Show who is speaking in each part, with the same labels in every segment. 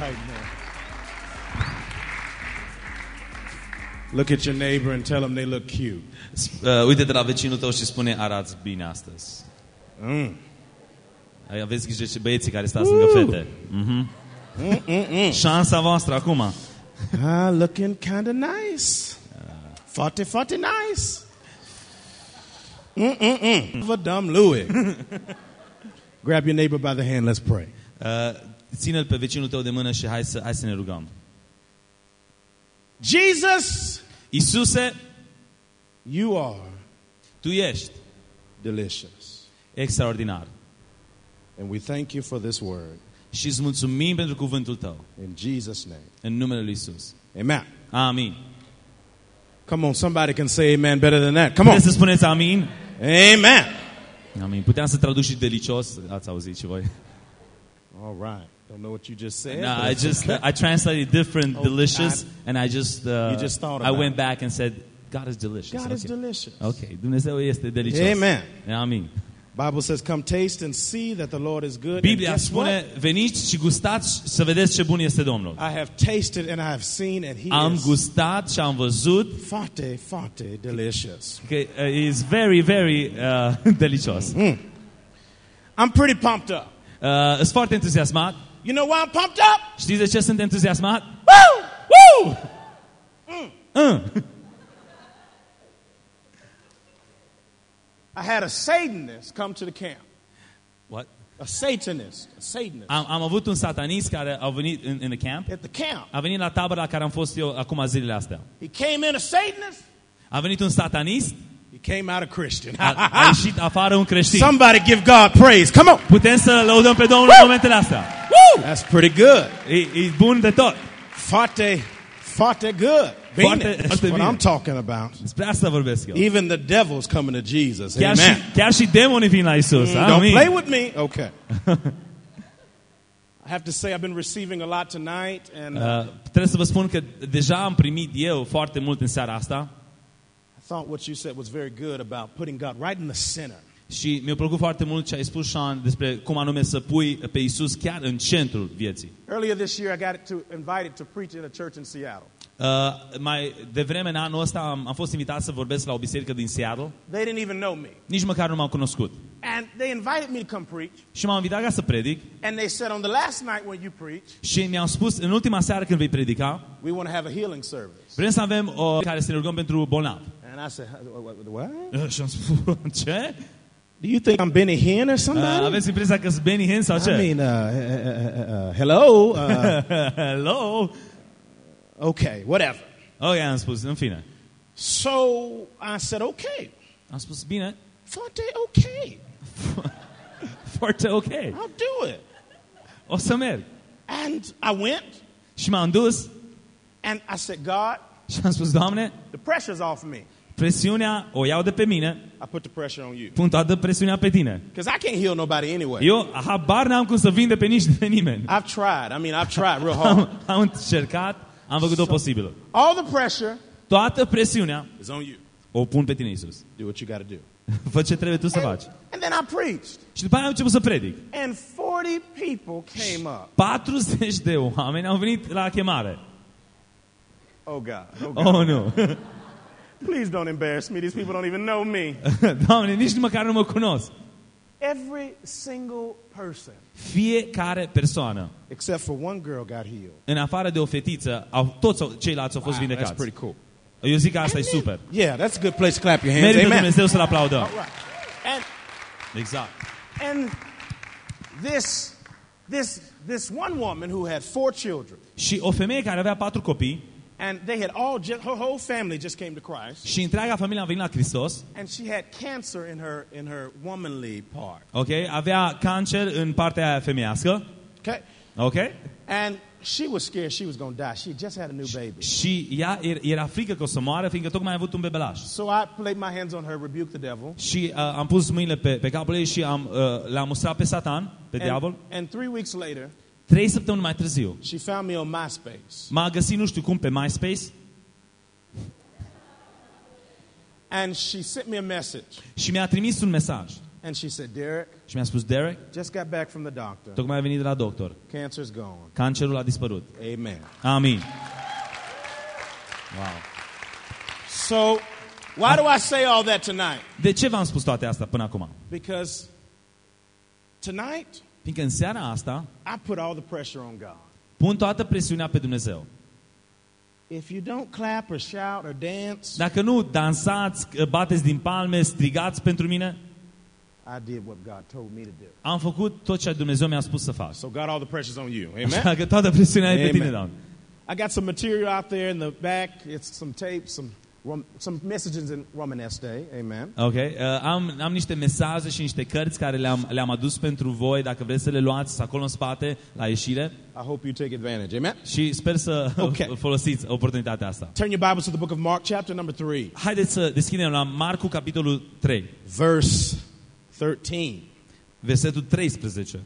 Speaker 1: now. Look at your neighbor and tell them they look cute.
Speaker 2: Uh, uite-te la vecinul tău și spune arăți bine astăzi.
Speaker 1: Mm.
Speaker 2: Aveți grijă ce băieții care stați lângă fete. Mhm. Șansa voastră acum.
Speaker 1: Ah, looking kind of nice. Forty, forty nice. Mm-mm-mm. Dumb Louis. Grab your neighbor by the hand. Let's pray.
Speaker 2: Uh, ține-l pe vecinul tău de mână și hai să, hai să ne rugăm.
Speaker 1: Jesus,
Speaker 2: Isuse,
Speaker 1: you are
Speaker 2: tu ești
Speaker 1: delicious.
Speaker 2: extraordinar.
Speaker 1: And we thank you for this word.
Speaker 2: Și îți mulțumim pentru cuvântul tău.
Speaker 1: In Jesus' name.
Speaker 2: În numele lui Isus.
Speaker 1: Amen.
Speaker 2: Amin.
Speaker 1: Come on, somebody can say amen better than that. Come on.
Speaker 2: Puteți să spuneți amin?
Speaker 1: Amen.
Speaker 2: Amin. Puteam să traduc și delicios, ați auzit și voi.
Speaker 1: All right. Don't know what you just said.
Speaker 2: No, I just
Speaker 1: okay.
Speaker 2: I translated different
Speaker 1: Oh,
Speaker 2: delicious,
Speaker 1: God.
Speaker 2: and I just uh,
Speaker 1: You just thought
Speaker 2: I went
Speaker 1: it.
Speaker 2: back and said, God is delicious.
Speaker 1: God is delicious.
Speaker 2: Ok, Dumnezeu este delicios.
Speaker 1: Amen.
Speaker 2: Amin.
Speaker 1: Bible says, "Come taste and see that the Lord is good."
Speaker 2: Biblia spune,
Speaker 1: what?
Speaker 2: veniți și gustați să vedeți ce bun este Domnul.
Speaker 1: I have tasted and I have seen, and He
Speaker 2: Am
Speaker 1: is
Speaker 2: gustat și am văzut
Speaker 1: forte, forte delicious.
Speaker 2: că uh, is very, very uh, delicios. Uh,
Speaker 1: I'm pretty pumped up.
Speaker 2: sunt foarte entuziasmat.
Speaker 1: You know why I'm pumped up?
Speaker 2: Știți de ce sunt entuziasmat?
Speaker 1: Woo!
Speaker 2: Woo! Uh.
Speaker 1: I had a Satanist come to the camp.
Speaker 2: What?
Speaker 1: A Satanist, a Satanist
Speaker 2: Am, am avut un satanist care a venit în, în the camp.
Speaker 1: at the camp.
Speaker 2: A venit la tabăra la care am fost eu acum zilele astea.
Speaker 1: He came in a Satanist.
Speaker 2: A venit un satanist,
Speaker 1: He came out a Christian.
Speaker 2: a, a ieșit afară un creștin.
Speaker 1: Somebody give God praise. Come on.
Speaker 2: Putem să lăudăm pe Domnul în momentele astea.
Speaker 1: That's pretty good.
Speaker 2: E, e bun de tot.
Speaker 1: Forte, forte good. Bine.
Speaker 2: Foarte-
Speaker 1: That's what
Speaker 2: bine.
Speaker 1: I'm talking about.
Speaker 2: Despre asta vorbesc eu.
Speaker 1: Even the devil's coming to Jesus.
Speaker 2: Chiar și,
Speaker 1: Amen.
Speaker 2: chiar și demonii vin la Isus.
Speaker 1: Mm, Don't
Speaker 2: Amin.
Speaker 1: play with me. Okay. I have to say I've been receiving a lot tonight, and uh,
Speaker 2: Uh, trebuie să vă spun că deja am primit eu foarte mult în seara asta
Speaker 1: I thought what you said was very good about putting God right in the center.
Speaker 2: Și mi-a plăcut foarte mult ce ai spus, Sean, despre cum anume să pui pe Isus chiar în centrul vieții.
Speaker 1: Earlier this year, I got it to, invited to preach in a church in Seattle.
Speaker 2: Uh, mai devreme în anul ăsta am, am fost invitat să vorbesc la o biserică din Seattle.
Speaker 1: They didn't even know me,
Speaker 2: Nici măcar nu m-am cunoscut.
Speaker 1: and they invited me to come preach.
Speaker 2: Și m-au invitat ca să predic
Speaker 1: And they said on the last night when you preach,
Speaker 2: și mi-au spus în ultima seară când vei predica,
Speaker 1: we want to have a healing service.
Speaker 2: vrem să avem o care să ne rugăm pentru bolnav.
Speaker 1: And I said, what? what?
Speaker 2: Uh, Și am spus, ce?
Speaker 1: Do you think I'm Benny Hinn or
Speaker 2: Uh,
Speaker 1: somebody?
Speaker 2: aveți impresia că sunt Benny Hinn sau ce?
Speaker 1: I mean, uh, uh, uh, uh, hello. Uh,
Speaker 2: Hello?
Speaker 1: okay, whatever.
Speaker 2: Ok, am spus, în fine.
Speaker 1: So I said, okay,
Speaker 2: Am spus, bine,
Speaker 1: Fonte, okay,
Speaker 2: foarte ok.
Speaker 1: I'll do it.
Speaker 2: O să merg.
Speaker 1: And I went
Speaker 2: Și m-am dus
Speaker 1: and I said, God,
Speaker 2: și am spus, Doamne,
Speaker 1: the pressure's off me.
Speaker 2: Presiunea o iau de pe mine,
Speaker 1: I put the pressure on you.
Speaker 2: pun toată presiunea pe tine.
Speaker 1: Because I can't heal nobody anyway.
Speaker 2: Eu habar n-am cum să vinde pe nici de nimeni.
Speaker 1: I've tried. I mean, I've tried real hard.
Speaker 2: Am, am încercat, am făcut-o posibilă.
Speaker 1: All the pressure
Speaker 2: Toată presiunea
Speaker 1: is on you.
Speaker 2: o pun pe tine, Isus.
Speaker 1: Do what you got to do.
Speaker 2: Fă ce trebuie tu să
Speaker 1: And,
Speaker 2: faci.
Speaker 1: and then I preached.
Speaker 2: Și după aia am început să predic.
Speaker 1: And 40 people came up.
Speaker 2: 40 de oameni au venit la chemare.
Speaker 1: Oh, God. Oh, God.
Speaker 2: Oh, nu.
Speaker 1: Please don't embarrass me. These people don't even know me.
Speaker 2: Doamne, nici măcar nu mă cunosc.
Speaker 1: Every single person,
Speaker 2: Fiecare persoană,
Speaker 1: except for one girl, got healed.
Speaker 2: în afară de o fetiță, au, toți au- ceilalți au fost
Speaker 1: Wow, that's
Speaker 2: vindecați.
Speaker 1: pretty cool.
Speaker 2: Eu zic că asta e super.
Speaker 1: Yeah, that's a good place to clap your hands.
Speaker 2: Merită
Speaker 1: Amen.
Speaker 2: Dumnezeu să-L aplaudăm.
Speaker 1: All right. And
Speaker 2: Exact.
Speaker 1: and this this this one woman who had four children,
Speaker 2: Și o femeie care avea patru copii
Speaker 1: and they had all just, her whole family just came to Christ,
Speaker 2: și întreaga familie a venit la Hristos,
Speaker 1: and she had cancer in her in her womanly part.
Speaker 2: ok? Avea cancer în partea aia femeiască,
Speaker 1: Okay,
Speaker 2: ok?
Speaker 1: and she was scared she was going to die. She had just had a new baby.
Speaker 2: Și ea er- era frică că o să moară, fiindcă tocmai a avut un bebelaș.
Speaker 1: So I laid my hands on her, rebuked the devil.
Speaker 2: Și uh, am pus mâinile pe, pe capul ei și am, uh, l-am mustrat pe Satan, pe
Speaker 1: And,
Speaker 2: diavol.
Speaker 1: and three weeks later,
Speaker 2: Trei săptămâni mai târziu,
Speaker 1: she found me on MySpace.
Speaker 2: m-a găsit nu știu cum pe MySpace
Speaker 1: And she sent me a message.
Speaker 2: și mi-a trimis un mesaj.
Speaker 1: And she said, Derek,
Speaker 2: și mi-a spus, Derek,
Speaker 1: just got back from the doctor.
Speaker 2: tocmai ai venit de la doctor.
Speaker 1: Cancer's gone.
Speaker 2: Cancerul a dispărut.
Speaker 1: Amen.
Speaker 2: Amin. Wow.
Speaker 1: So, why do I say all that tonight?
Speaker 2: De ce v-am spus toate astea până acum?
Speaker 1: Because tonight,
Speaker 2: Fiindcă în seara asta
Speaker 1: I put all the pressure on God.
Speaker 2: pun toată presiunea pe Dumnezeu.
Speaker 1: If you don't clap or shout or dance,
Speaker 2: Dacă nu dansați, bateți din palme, strigați pentru mine,
Speaker 1: I did what God told me to do.
Speaker 2: am făcut tot ce Dumnezeu mi-a spus să fac.
Speaker 1: So, God, all the pressure's on you.
Speaker 2: Așa
Speaker 1: Amen.
Speaker 2: că toată presiunea e pe
Speaker 1: Amen.
Speaker 2: tine, Doamne.
Speaker 1: I got some material out there in the back. It's some tapes, some Rom- some messages in Romanesque. Amen.
Speaker 2: Ok, uh, am, am niște mesaje și niște cărți care le-am, le-am adus pentru voi, dacă vreți să le luați, sunt acolo în spate, la ieșire.
Speaker 1: I hope you take advantage. Amen.
Speaker 2: Și sper să
Speaker 1: Ok.
Speaker 2: folosiți oportunitatea asta.
Speaker 1: Turn your Bibles to the book of Mark, chapter number 3,
Speaker 2: Haideți să deschidem la Marcu, capitolul 3,
Speaker 1: verse 13.
Speaker 2: versetul 13.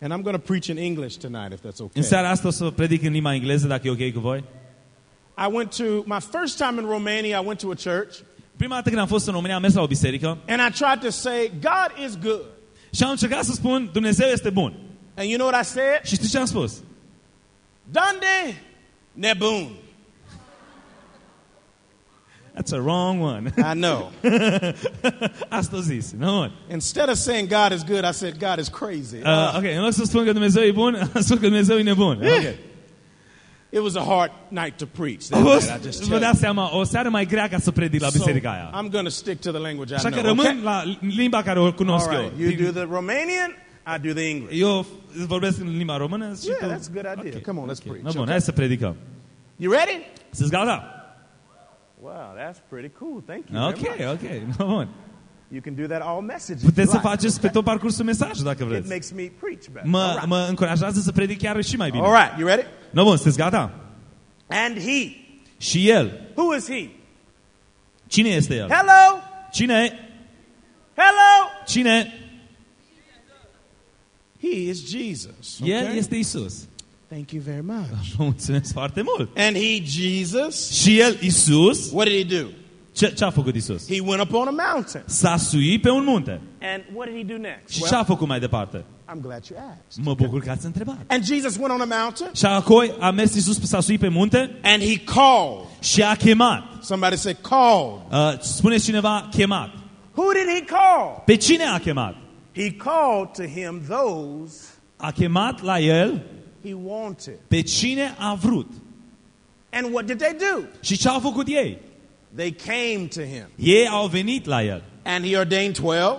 Speaker 1: And I'm going to preach in English tonight, if that's okay.
Speaker 2: În seara asta o să predic în limba engleză, dacă e ok cu voi.
Speaker 1: I went to my first time in Romania. I went to a church,
Speaker 2: Prima dată când am fost în România, am mers la o biserică
Speaker 1: and I tried to say, God is good.
Speaker 2: și am încercat să spun, Dumnezeu este bun.
Speaker 1: And you know what I said?
Speaker 2: Și știți ce am spus?
Speaker 1: Dande nebun.
Speaker 2: That's a wrong one.
Speaker 1: I know.
Speaker 2: Asta zis, nu?
Speaker 1: Instead of saying God is good, I said God is crazy.
Speaker 2: Uh, ok, în loc să spun că Dumnezeu e bun, am spus că Dumnezeu e nebun. Ok.
Speaker 1: It was a hard night to preach.
Speaker 2: A
Speaker 1: That
Speaker 2: fost,
Speaker 1: night, I just
Speaker 2: vă
Speaker 1: tell you.
Speaker 2: dați seama, o seară mai grea ca să predic la biserica aia.
Speaker 1: I'm going to stick to the language I
Speaker 2: Așa că
Speaker 1: know.
Speaker 2: rămân
Speaker 1: okay?
Speaker 2: la limba care o cunosc
Speaker 1: right. You do the Romanian, I do the English.
Speaker 2: Eu vorbesc în limba română și
Speaker 1: Yeah, that's a good idea.
Speaker 2: Ok,
Speaker 1: Come on, let's preach.
Speaker 2: No, bun,
Speaker 1: okay?
Speaker 2: hai să predicăm.
Speaker 1: You ready?
Speaker 2: Sunteți gata?
Speaker 1: Wow, that's pretty cool. Thank you. very
Speaker 2: Ok,
Speaker 1: much.
Speaker 2: ok, no, bun.
Speaker 1: You can do that all messages.
Speaker 2: Puteți să faceți pe tot parcursul mesajului dacă
Speaker 1: It
Speaker 2: vreți.
Speaker 1: makes me preach better.
Speaker 2: Mă,
Speaker 1: right.
Speaker 2: mă încurajează să predic chiar și mai bine.
Speaker 1: All right, you ready?
Speaker 2: No, bun, sunteți gata?
Speaker 1: And he.
Speaker 2: Și el.
Speaker 1: Who is he?
Speaker 2: Cine este el?
Speaker 1: Hello?
Speaker 2: Cine?
Speaker 1: Hello?
Speaker 2: Cine?
Speaker 1: He is Jesus.
Speaker 2: El
Speaker 1: okay?
Speaker 2: este Isus.
Speaker 1: Thank you very much.
Speaker 2: Mulțumesc foarte mult.
Speaker 1: And he, Jesus,
Speaker 2: Și el, Isus,
Speaker 1: what did he do?
Speaker 2: Ce, ce a făcut Isus?
Speaker 1: He went up on a mountain.
Speaker 2: S-a suit pe un munte.
Speaker 1: And what did he do next?
Speaker 2: Și
Speaker 1: Well,
Speaker 2: ce a făcut mai departe?
Speaker 1: I'm glad you asked.
Speaker 2: Mă bucur că ați întrebat.
Speaker 1: And Jesus went on a mountain
Speaker 2: Și apoi a mers Isus, s-a suit pe munte
Speaker 1: and he called.
Speaker 2: și a chemat.
Speaker 1: Somebody say called.
Speaker 2: Uh, spuneți cineva chemat.
Speaker 1: Who did he call?
Speaker 2: Pe cine a chemat?
Speaker 1: He called to him those
Speaker 2: A chemat la el
Speaker 1: he wanted.
Speaker 2: pe cine a vrut.
Speaker 1: And what did they do?
Speaker 2: Și ce au făcut ei?
Speaker 1: They came to him.
Speaker 2: Ei au venit la el.
Speaker 1: And he ordained 12.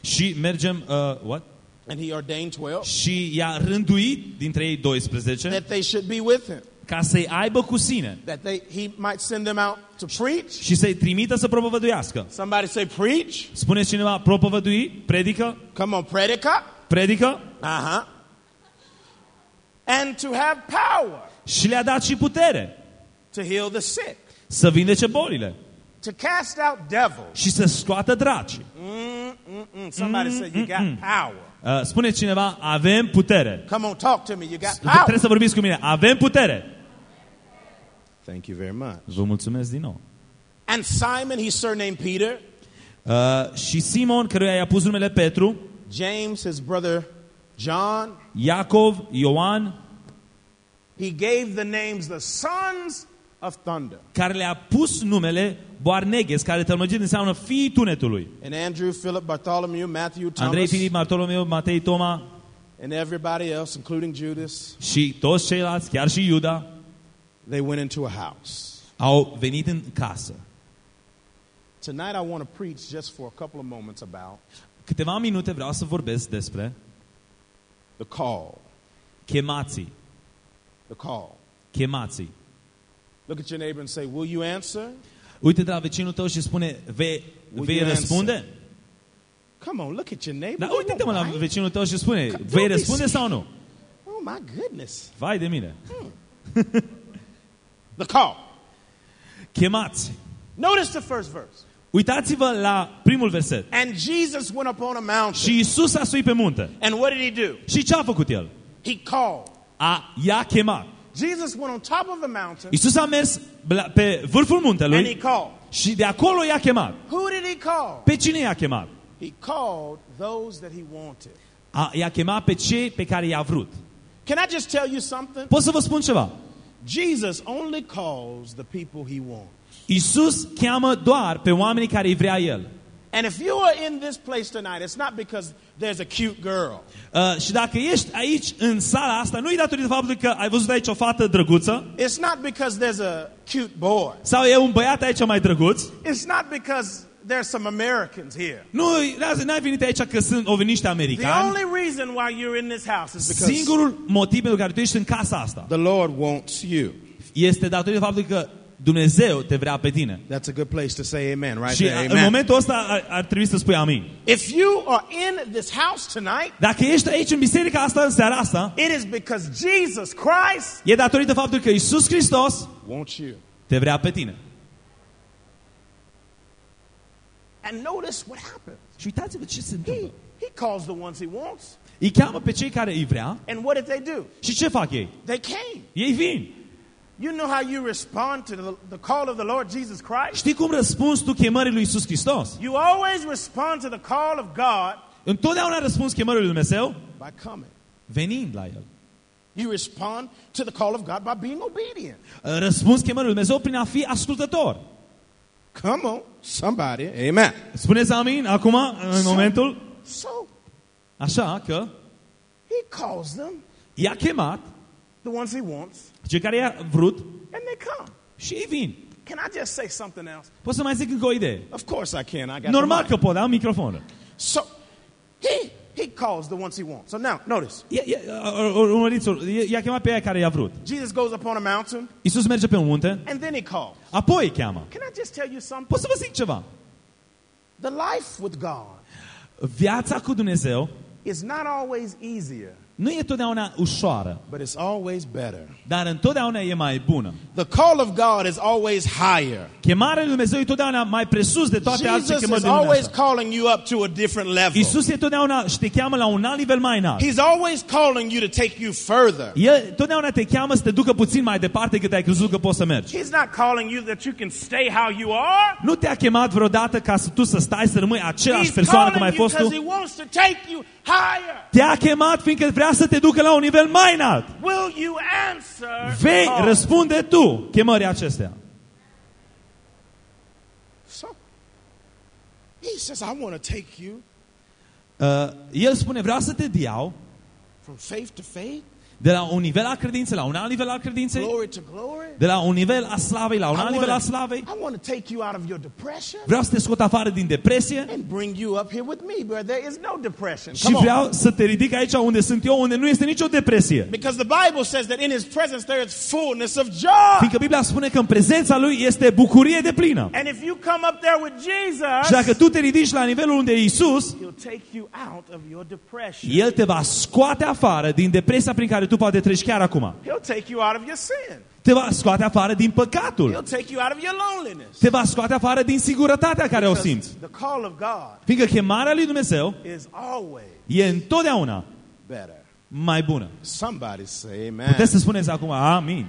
Speaker 2: Și mergem, uh, what?
Speaker 1: And he ordained 12
Speaker 2: Și i-a rânduit dintre ei 12
Speaker 1: that they should be with him.
Speaker 2: ca să-i aibă cu sine
Speaker 1: That they he might send them out to preach.
Speaker 2: și să-i trimită să propovăduiască.
Speaker 1: Somebody say preach.
Speaker 2: Spuneți cineva propovădui, predică,
Speaker 1: Come on, predica.
Speaker 2: predică
Speaker 1: Uh-huh. And to have power
Speaker 2: și le-a dat și putere
Speaker 1: to heal the sick,
Speaker 2: să vindece bolile
Speaker 1: to cast out devils.
Speaker 2: și să scoată draci.
Speaker 1: Mm, Somebody say you got power.
Speaker 2: Uh, spune cineva, avem putere.
Speaker 1: Come on, talk to me. You got
Speaker 2: Trebuie
Speaker 1: power.
Speaker 2: să vorbiți cu mine. Avem putere.
Speaker 1: Thank you very much.
Speaker 2: Vă mulțumesc din nou.
Speaker 1: And Simon, he's surnamed Peter.
Speaker 2: Uh, și Simon, căruia i-a pus numele Petru,
Speaker 1: James, his brother John.
Speaker 2: Iacov, Ioan,
Speaker 1: He gave the names the sons of thunder.
Speaker 2: care le-a pus numele Boarneghes, care tălmăgit înseamnă fiii tunetului.
Speaker 1: And Andrew, Philip, Bartholomew, Matthew,
Speaker 2: Andrei,
Speaker 1: Thomas,
Speaker 2: Filip, Bartolomeu, Matei, Toma
Speaker 1: and everybody else, including Judas,
Speaker 2: și toți ceilalți, chiar și Iuda,
Speaker 1: they went into a house.
Speaker 2: au venit în casă.
Speaker 1: Tonight I want to preach just for a couple of moments about
Speaker 2: Câteva minute vreau să vorbesc despre
Speaker 1: the call.
Speaker 2: chemații.
Speaker 1: The call.
Speaker 2: Chemații.
Speaker 1: Look at your neighbor and say, Will you answer?
Speaker 2: Uite de la vecinul tău și spune, vei,
Speaker 1: Will
Speaker 2: vei
Speaker 1: you
Speaker 2: răspunde?
Speaker 1: Come on, look at your neighbor.
Speaker 2: Dar
Speaker 1: You
Speaker 2: uite-te-mă la
Speaker 1: won't bite.
Speaker 2: vecinul tău și spune,
Speaker 1: Don't
Speaker 2: vei
Speaker 1: be
Speaker 2: răspunde
Speaker 1: scared.
Speaker 2: sau nu?
Speaker 1: Oh my goodness.
Speaker 2: Vai de mine.
Speaker 1: The call.
Speaker 2: Chemați.
Speaker 1: Notice the first verse.
Speaker 2: Uitați-vă la primul verset.
Speaker 1: And Jesus went up on a mountain.
Speaker 2: Și Isus a suit pe munte.
Speaker 1: And what did he do?
Speaker 2: Și ce a făcut el?
Speaker 1: He called.
Speaker 2: A, i-a chemat.
Speaker 1: Jesus went on top of the mountain
Speaker 2: Isus a mers la- pe vârful
Speaker 1: and he
Speaker 2: muntelui
Speaker 1: called.
Speaker 2: și de acolo i-a chemat.
Speaker 1: Who did he call?
Speaker 2: Pe cine i-a chemat?
Speaker 1: He called those that he wanted.
Speaker 2: a, i-a chemat pe cei pe care i-a vrut.
Speaker 1: Can I just tell you something?
Speaker 2: Pot să vă spun ceva?
Speaker 1: Jesus only calls the people he wants.
Speaker 2: Isus cheamă doar pe oamenii care îi vrea El.
Speaker 1: And if you are in this place tonight, it's not because there's a cute girl.
Speaker 2: Uh, și dacă ești aici în sala asta, nu e datorită faptului că ai văzut aici o fată drăguță
Speaker 1: It's not because there's a cute boy.
Speaker 2: sau e un băiat aici mai drăguț.
Speaker 1: It's not because there's some Americans here.
Speaker 2: Nu, n-ai venit aici că sunt o niște
Speaker 1: The
Speaker 2: americani.
Speaker 1: only reason why you're in this house is because
Speaker 2: Singurul motiv pentru care tu ești în casa asta
Speaker 1: the Lord wants you.
Speaker 2: este datorită faptului că Dumnezeu te vrea pe tine.
Speaker 1: That's a good place to say amen, right
Speaker 2: Și
Speaker 1: there.
Speaker 2: în
Speaker 1: Amen.
Speaker 2: momentul ăsta ar, ar trebui să spui amin.
Speaker 1: If you are in this house tonight,
Speaker 2: Dacă ești aici în biserica asta, în seara asta,
Speaker 1: it is because Jesus Christ
Speaker 2: e datorită faptului că Isus Hristos
Speaker 1: wants you.
Speaker 2: te vrea pe tine.
Speaker 1: And notice what happens.
Speaker 2: Și uitați-vă ce se
Speaker 1: He,
Speaker 2: întâmplă.
Speaker 1: he calls the ones he wants.
Speaker 2: Îi cheamă pe cei care îi vrea
Speaker 1: And what did they do?
Speaker 2: și ce fac ei?
Speaker 1: They came.
Speaker 2: Ei vin.
Speaker 1: You know how you respond to the, the call of the Lord Jesus Christ?
Speaker 2: Știi cum răspunzi tu chemării lui Isus Hristos?
Speaker 1: You always respond to the call of God
Speaker 2: Întotdeauna răspunzi chemării lui Dumnezeu
Speaker 1: by coming.
Speaker 2: venind la El.
Speaker 1: You respond to the call of God by being obedient.
Speaker 2: Uh, răspunzi chemării lui Dumnezeu prin a fi ascultător.
Speaker 1: Come on, somebody. Amen.
Speaker 2: Spuneți amin acum, în momentul?
Speaker 1: So
Speaker 2: Așa că
Speaker 1: he calls them,
Speaker 2: i-a chemat
Speaker 1: the ones he wants,
Speaker 2: care i-a vrut
Speaker 1: and they come.
Speaker 2: și ei vin.
Speaker 1: Can I just say something else?
Speaker 2: Pot să mai zic încă o idee?
Speaker 1: Of course I can. I got
Speaker 2: Normal că pot, am microfonul.
Speaker 1: So he he calls the ones he wants. So now notice.
Speaker 2: Ia- ia- Urmăriți, i-a chemat pe aia care i-a vrut.
Speaker 1: Jesus goes upon a mountain
Speaker 2: Isus merge pe un munte,
Speaker 1: and then he calls.
Speaker 2: apoi îi cheamă.
Speaker 1: Can I just tell you something?
Speaker 2: Pot să vă zic ceva?
Speaker 1: The life with God
Speaker 2: Viața cu Dumnezeu
Speaker 1: is not always easier,
Speaker 2: nu e totdeauna ușoară,
Speaker 1: but it's always better.
Speaker 2: dar întotdeauna e mai bună.
Speaker 1: The call of God is always higher.
Speaker 2: Chemarea lui Dumnezeu e totdeauna mai presus de toate alte
Speaker 1: Jesus
Speaker 2: chemări
Speaker 1: is
Speaker 2: din lumea
Speaker 1: always
Speaker 2: asta.
Speaker 1: calling you up to a different level.
Speaker 2: Isus e totdeauna și te cheamă la un alt nivel mai înalt.
Speaker 1: He's always calling you to take you further.
Speaker 2: El totdeauna te cheamă să te ducă puțin mai departe decât ai crezut că poți să mergi.
Speaker 1: He's not calling you that you can stay how you are.
Speaker 2: Nu te-a chemat vreodată ca să tu să stai să rămâi aceeași
Speaker 1: He's
Speaker 2: persoană cum ai
Speaker 1: calling you
Speaker 2: fost
Speaker 1: because
Speaker 2: tu.
Speaker 1: he wants to take you higher.
Speaker 2: Te-a chemat fiindcă vrea să te ducă la un nivel mai înalt.
Speaker 1: Will you answer? the
Speaker 2: Vei,
Speaker 1: call?
Speaker 2: răspunde tu chemării acestea.
Speaker 1: So he says, I want to take you
Speaker 2: Uh, el spune, vreau să te iau
Speaker 1: from faith to faith,
Speaker 2: de la un nivel al credinței la un alt nivel al credinței,
Speaker 1: glory to glory.
Speaker 2: de la un nivel al slavei la un alt
Speaker 1: I
Speaker 2: nivel al
Speaker 1: wanna,
Speaker 2: slavei.
Speaker 1: I want to take you out of your depression
Speaker 2: Vreau să te scot afară din depresie
Speaker 1: and bring you up here with me where there is no depression.
Speaker 2: și
Speaker 1: Come on.
Speaker 2: vreau să te ridic aici unde sunt eu, unde nu este nicio depresie.
Speaker 1: Because the Bible says that in his presence there is fullness of joy.
Speaker 2: Fiindcă Biblia spune că în prezența lui este bucurie de plină.
Speaker 1: And if you come up there with Jesus,
Speaker 2: Și dacă tu te ridici la nivelul unde e Isus,
Speaker 1: he'll take you out of your depression.
Speaker 2: El te va scoate afară din depresia prin care tu poate treci chiar acum.
Speaker 1: He'll take you out of your sin.
Speaker 2: Te va scoate afară din păcatul.
Speaker 1: He'll take you out of your loneliness.
Speaker 2: Te va scoate afară din singurătatea care o
Speaker 1: Because
Speaker 2: simți.
Speaker 1: the call of God
Speaker 2: Fiindcă chemarea lui Dumnezeu
Speaker 1: is always
Speaker 2: e întotdeauna
Speaker 1: better.
Speaker 2: mai bună.
Speaker 1: Somebody say amen.
Speaker 2: Puteți să spuneți acum, amin.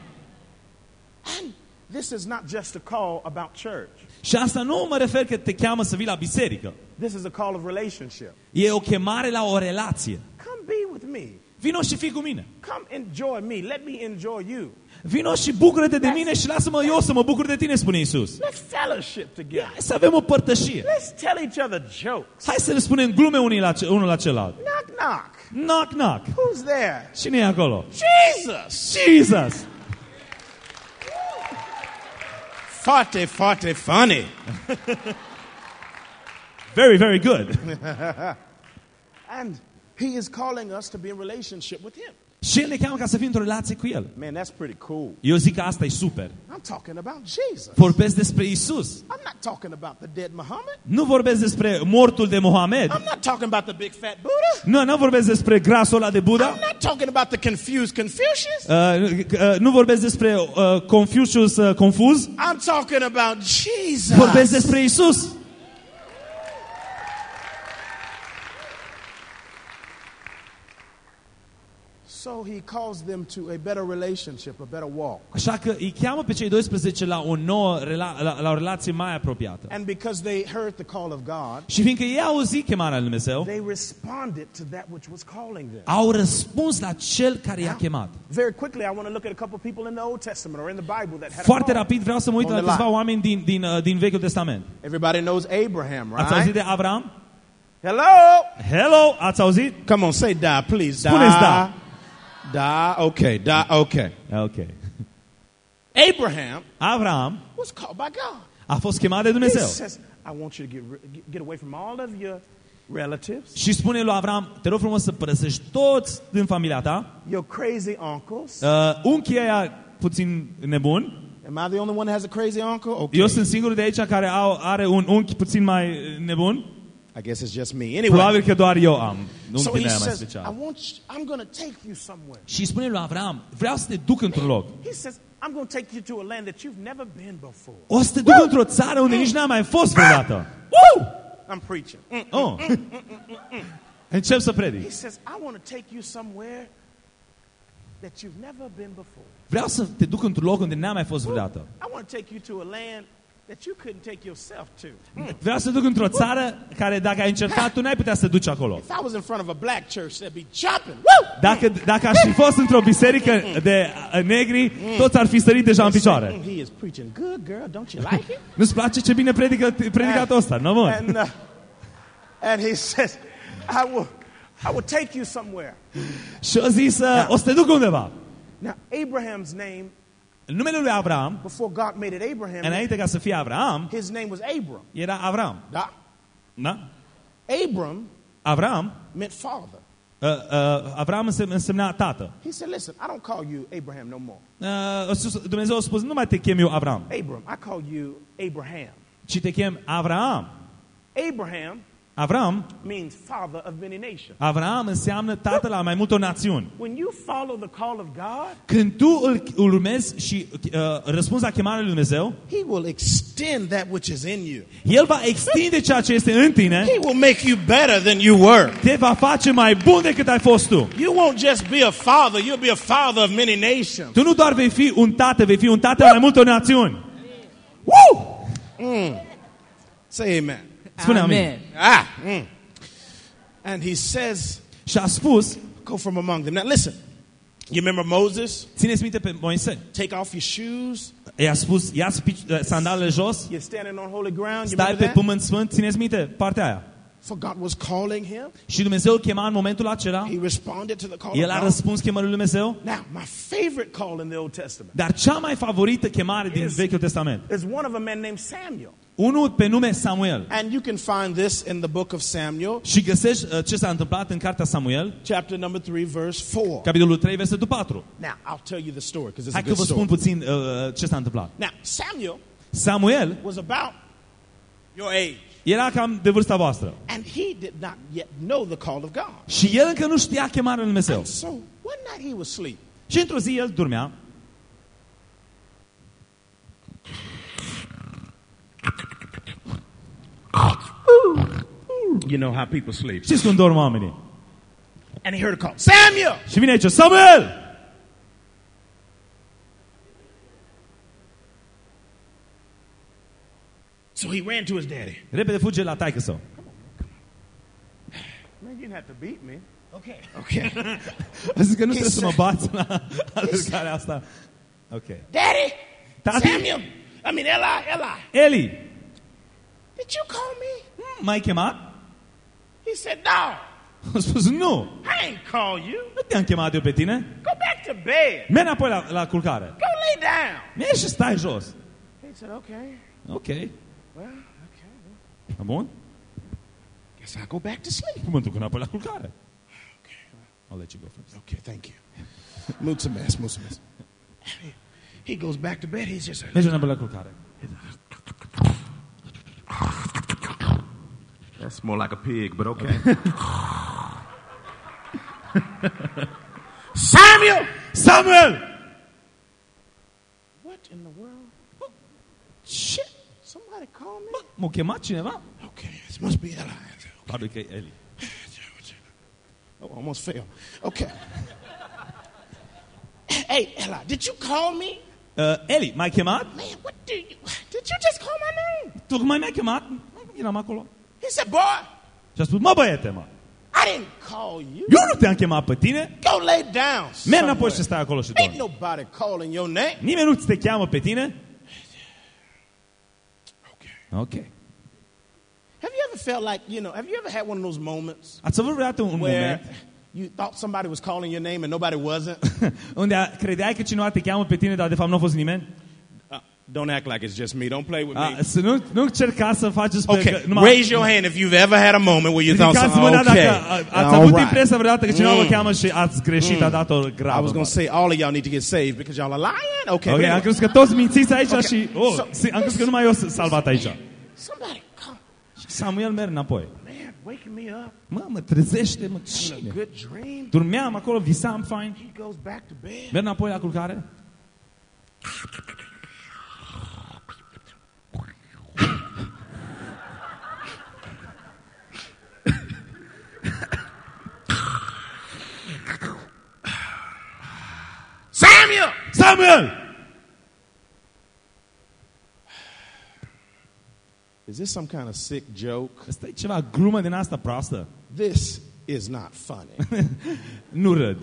Speaker 1: And this is not just a call about church.
Speaker 2: Și asta nu mă refer că te cheamă să vii la biserică.
Speaker 1: This is a call of relationship.
Speaker 2: E o chemare la o relație.
Speaker 1: Come be with me.
Speaker 2: Vino și fii cu mine.
Speaker 1: Come enjoy me. Let me enjoy you.
Speaker 2: Vino și bucură-te de mine și lasă-mă eu să mă bucur de tine, spune Isus.
Speaker 1: Let's fellowship together.
Speaker 2: Hai să avem o părtășie.
Speaker 1: Let's tell each other jokes.
Speaker 2: Hai să le spunem glume unii la ce, unul la celălalt.
Speaker 1: Knock, knock.
Speaker 2: Knock, knock.
Speaker 1: Who's there?
Speaker 2: Cine e acolo?
Speaker 1: Jesus.
Speaker 2: Jesus!
Speaker 1: Foarte, foarte funny.
Speaker 2: Very, very good.
Speaker 1: And he is calling us to be in relationship with him.
Speaker 2: Și El ne cheamă ca să fim într-o relație cu El.
Speaker 1: Man, that's pretty cool.
Speaker 2: Eu zic că asta e super.
Speaker 1: I'm talking about Jesus.
Speaker 2: Vorbesc despre Isus.
Speaker 1: I'm not talking about the dead Muhammad.
Speaker 2: Nu vorbesc despre mortul de Mohamed.
Speaker 1: I'm not talking about the big fat Buddha.
Speaker 2: Nu, nu vorbesc despre grasul ăla de Buddha.
Speaker 1: I'm not talking about the confused Confucius.
Speaker 2: Uh, uh, nu vorbesc despre uh, Confucius uh, confuz.
Speaker 1: I'm talking about Jesus.
Speaker 2: Vorbesc despre Isus.
Speaker 1: So he calls them to a better relationship, a better walk.
Speaker 2: Așa că îi cheamă pe cei 12 la o nouă rela- la, la o relație mai apropiată.
Speaker 1: And because they heard the call of God,
Speaker 2: Și fiindcă ei au auzit chemarea lui Dumnezeu,
Speaker 1: they responded to that which was calling them.
Speaker 2: au răspuns la cel care i-a chemat.
Speaker 1: Very quickly, I want to look at a couple people in the Old Testament or in the Bible that had a
Speaker 2: Foarte
Speaker 1: call.
Speaker 2: rapid vreau să mă uit
Speaker 1: On
Speaker 2: la
Speaker 1: the
Speaker 2: câțiva
Speaker 1: line.
Speaker 2: oameni din, din, uh, din Vechiul Testament.
Speaker 1: Everybody knows Abraham,
Speaker 2: Ați auzit
Speaker 1: right?
Speaker 2: de Avram?
Speaker 1: Hello?
Speaker 2: Hello, ați auzit?
Speaker 1: Come on, say da, please. Da.
Speaker 2: Spuneți da.
Speaker 1: Da, okay, da, okay.
Speaker 2: Ok.
Speaker 1: Abraham
Speaker 2: Avram
Speaker 1: was called by God.
Speaker 2: a fost chemat de
Speaker 1: He
Speaker 2: Dumnezeu.
Speaker 1: says, I want you to get, ri- get- get away from all of your relatives,
Speaker 2: Și spune lui Avram, te rog frumos să părăsești toți din familia ta,
Speaker 1: your crazy uncles.
Speaker 2: uh, unchii aia puțin nebun,
Speaker 1: Am I the only one that has a crazy uncle? Okay.
Speaker 2: eu sunt singurul de aici care au, are un unchi puțin mai uh, nebun,
Speaker 1: I guess it's just me. Anyway,
Speaker 2: probabil că doar eu am, nu
Speaker 1: so
Speaker 2: din
Speaker 1: he
Speaker 2: aia mai
Speaker 1: says, I
Speaker 2: special.
Speaker 1: want you, I'm going to take you somewhere.
Speaker 2: Și spune lui Avram, vreau să te duc într-un loc.
Speaker 1: He says, I'm going to take you to a land that you've never been before.
Speaker 2: O să te duc într-o țară unde nici n-am mai fost vreodată.
Speaker 1: Woo! I'm preaching. Mm.
Speaker 2: Oh. Încep să predic.
Speaker 1: He says, I want to take you somewhere that you've never been before.
Speaker 2: Vreau să te duc într-un loc unde n-am mai fost vreodată.
Speaker 1: I want to take you to a land that you couldn't take yourself to. Mm.
Speaker 2: Vreau să te duc într-o țară care dacă ai încercat, tu n-ai putea să te duci acolo.
Speaker 1: If I was in front of a black church, they'd be jumping. Woo!
Speaker 2: Dacă, dacă aș fi fost într-o biserică de uh, negri, toți ar fi sărit deja în picioare.
Speaker 1: Mm, He is preaching good, girl. Don't you like it?
Speaker 2: Nu-ți place ce bine predică predicatul ăsta? Nu, mă.
Speaker 1: and, uh, and he says, I will, I will take you somewhere.
Speaker 2: Și a zis, uh, o să te duc undeva.
Speaker 1: Now, Abraham's name,
Speaker 2: Numele lui Avram,
Speaker 1: before God made it Abraham,
Speaker 2: înainte ca să fie Avram,
Speaker 1: his name was Abram.
Speaker 2: era Avram.
Speaker 1: Da?
Speaker 2: Da?
Speaker 1: Abram
Speaker 2: Avram,
Speaker 1: meant father.
Speaker 2: uh, uh, Avram înse- însemna tată.
Speaker 1: He said, Listen, I don't call you Abraham no more.
Speaker 2: Uh, a spus- Dumnezeu a spus, nu mai te chem eu Avram,
Speaker 1: Abram, I call you Abraham.
Speaker 2: ci te chem Avram.
Speaker 1: Abraham
Speaker 2: Avram,
Speaker 1: means father of many nations.
Speaker 2: Avram înseamnă tatăl la mai multor națiuni.
Speaker 1: When you follow the call of God,
Speaker 2: Când tu îl îl urmezi și uh, răspunzi la chemarea lui Dumnezeu,
Speaker 1: He will extend that which is in you.
Speaker 2: El va extinde ceea ce este în tine,
Speaker 1: He will make you better than you were.
Speaker 2: te va face mai bun decât ai fost tu.
Speaker 1: You won't just be a father, you'll be a father of many nations.
Speaker 2: Tu nu doar vei fi un tată, vei fi un tată al mai multor națiuni.
Speaker 1: Woo! Say amen.
Speaker 2: Spune amin.
Speaker 3: Amen.
Speaker 1: Ah. mm. And he says,
Speaker 2: Și a spus,
Speaker 1: go from among them. Now listen, you remember Moses?
Speaker 2: țineți minte pe Moise,
Speaker 1: Take off your shoes.
Speaker 2: i-a spus, ia sandalele jos,
Speaker 1: You're standing on holy ground. You
Speaker 2: stai
Speaker 1: remember
Speaker 2: pe
Speaker 1: that?
Speaker 2: pământ sfânt, țineți minte partea aia.
Speaker 1: For God was calling him.
Speaker 2: Și Dumnezeu îl chema în momentul acela,
Speaker 1: He responded to the call
Speaker 2: el a răspuns chemării lui Dumnezeu,
Speaker 1: Now, my favorite call in the Old Testament
Speaker 2: dar cea mai favorită chemare din Vechiul Testament,
Speaker 1: is one of a man named Samuel.
Speaker 2: Unul pe nume Samuel.
Speaker 1: And you can find this in the book of Samuel,
Speaker 2: Și găsești uh, ce s-a întâmplat în cartea Samuel,
Speaker 1: chapter number 3, verse 4.
Speaker 2: capitolul 3, versetul 4.
Speaker 1: Now, I'll tell you the story because it's a
Speaker 2: Hai că
Speaker 1: good
Speaker 2: vă spun
Speaker 1: story.
Speaker 2: puțin uh, ce s-a întâmplat.
Speaker 1: Now, Samuel
Speaker 2: Samuel
Speaker 1: was about your age.
Speaker 2: era cam de vârsta voastră.
Speaker 1: And he did not yet know the call of God.
Speaker 2: Și el încă nu știa chemarea lui Dumnezeu.
Speaker 1: And so, one night he was asleep.
Speaker 2: Și într-o zi el dormea
Speaker 1: You know how people sleep.
Speaker 2: Știți cum dorm oamenii?
Speaker 1: And he heard a call Samuel!
Speaker 2: Și vine aici, Samuel!
Speaker 1: So he ran to his daddy.
Speaker 2: Repede fuge la taică său.
Speaker 1: Man, you didn't have to beat me. Okay. Okay.
Speaker 2: A zis că nu
Speaker 1: He
Speaker 2: trebuie să mă
Speaker 1: said-
Speaker 2: bați la alergarea asta. Ok.
Speaker 1: daddy!
Speaker 2: Tati?
Speaker 1: Samuel! I mean, Eli, Eli.
Speaker 2: Eli,
Speaker 1: Did you call me?
Speaker 2: m-ai chemat?
Speaker 1: He said, no.
Speaker 2: A spus, nu,
Speaker 1: I ain't call you.
Speaker 2: nu te-am chemat eu pe tine.
Speaker 1: Go back to bed.
Speaker 2: Mergi înapoi la, la culcare.
Speaker 1: Go lay down.
Speaker 2: Mergi și stai jos.
Speaker 1: He said, okay.
Speaker 2: Ok.
Speaker 1: Well, okay.
Speaker 2: Bun?
Speaker 1: Guess I'll go back to sleep.
Speaker 2: Mă duc înapoi la culcare? I'll let you go first.
Speaker 1: Okay, thank you. Mulțumesc, mulțumesc. He goes back to bed. He's just
Speaker 2: Mergi înapoi la culcare.
Speaker 4: That's more like a pig, but okay.
Speaker 1: Samuel!
Speaker 2: Samuel!
Speaker 1: What in the world? Oh, Shit! Somebody call me?
Speaker 2: M-a chemat cineva?
Speaker 1: Okay, this must be Eli.
Speaker 2: Probabil că e Eli.
Speaker 1: Oh, almost fell. Okay. Hey, Ella, did you call me?
Speaker 2: Uh, Eli, m-ai chemat?
Speaker 1: Man, what do you, did you just call my name?
Speaker 2: Tocmai mi-ai chemat? Eram acolo.
Speaker 1: He said, boy,
Speaker 2: Și a spus, mă băiete, mă,
Speaker 1: I didn't call you.
Speaker 2: eu nu te-am chemat pe tine,
Speaker 1: Go lay down.
Speaker 2: merg înapoi și stai acolo și
Speaker 1: Ain't nobody calling your name.
Speaker 2: Nimeni nu te cheamă pe tine?
Speaker 1: Okay.
Speaker 2: Ok.
Speaker 1: Have you ever felt like, you know, have you ever had one of those moments
Speaker 2: Ați avut vreodată un
Speaker 1: where
Speaker 2: moment
Speaker 1: you thought somebody was calling your name and nobody wasn't?
Speaker 2: unde credeai că cineva te cheamă pe tine, dar de fapt nu a fost nimeni?
Speaker 1: Uh, don't act like it's just me. Don't play with
Speaker 2: A,
Speaker 1: me.
Speaker 2: să nu, nu încerca să faceți pe...
Speaker 1: Okay,
Speaker 2: că numai-
Speaker 1: raise your hand if you've ever had a moment where you thought
Speaker 2: Ridicați
Speaker 1: something.
Speaker 2: mâna
Speaker 1: Okay,
Speaker 2: dacă a- ați
Speaker 1: all
Speaker 2: avut
Speaker 1: right.
Speaker 2: impresia vreodată că cineva vă
Speaker 1: Mm.
Speaker 2: cheamă și ați greșit, a dat o
Speaker 1: I
Speaker 2: gravă.
Speaker 1: was going to say all of y'all need to get saved because y'all are lying. Okay,
Speaker 2: Ok,
Speaker 1: but
Speaker 2: am
Speaker 1: anyway,
Speaker 2: crezut că toți mințiți aici
Speaker 1: Ok.
Speaker 2: și... Oh,
Speaker 1: So-
Speaker 2: si- am crezut că numai eu sunt salvat aici.
Speaker 1: somebody call.
Speaker 2: Și Samuel merg înapoi.
Speaker 1: Man, waking me up
Speaker 2: Mă, mă, trezește, mă,
Speaker 1: in a
Speaker 2: cine?
Speaker 1: good dream.
Speaker 2: Dormeam acolo, visam fain.
Speaker 1: He goes back to bed.
Speaker 2: Merg înapoi la culcare.
Speaker 1: Samuel!
Speaker 2: Samuel!
Speaker 1: Is this some kind of sick joke?
Speaker 2: Asta e ceva glumă din asta proastă.
Speaker 1: This is not funny.
Speaker 2: Nu râd.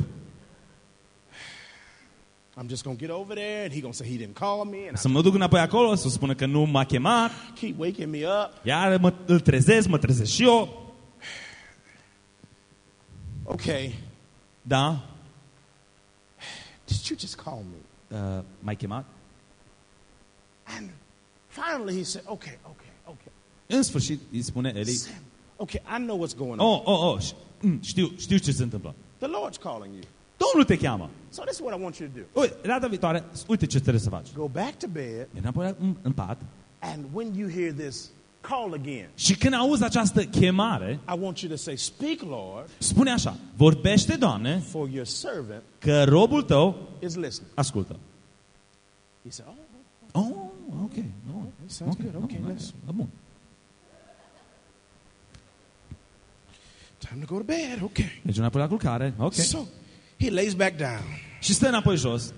Speaker 1: I'm just going to get over there and he going to say he didn't call me and
Speaker 2: Să mă duc înapoi acolo, să spună că nu m-a chemat,
Speaker 1: I keep waking me up.
Speaker 2: iar mă, îl trezesc, mă trezesc și eu.
Speaker 1: Okay,
Speaker 2: Da?
Speaker 1: Did you just call me?
Speaker 2: Uh, m-ai chemat?
Speaker 1: And finally he said, okay, okay, okay.
Speaker 2: În sfârșit îi spune Eli,
Speaker 1: Sam, okay, I know what's going on.
Speaker 2: oh, oh, oh, mm, știu, știu ce se întâmplă.
Speaker 1: The Lord's calling you.
Speaker 2: Domnul te cheamă.
Speaker 1: So this is what I want you to do.
Speaker 2: Uite, data viitoare, uite ce trebuie să faci.
Speaker 1: Go back to bed
Speaker 2: înapoi în, în pat
Speaker 1: and when you hear this call again,
Speaker 2: și când auzi această chemare,
Speaker 1: I want you to say, speak, Lord,
Speaker 2: spune așa, vorbește, Doamne,
Speaker 1: for your servant
Speaker 2: că robul tău
Speaker 1: is listening.
Speaker 2: ascultă.
Speaker 1: He said, oh,
Speaker 2: Oh, ok. No,
Speaker 1: sounds good. Okay,
Speaker 2: no,
Speaker 1: let's-
Speaker 2: da, bun.
Speaker 1: time to go to bed. Okay.
Speaker 2: Deci înapoi la culcare, ok.
Speaker 1: So he lays back down
Speaker 2: Și stă înapoi jos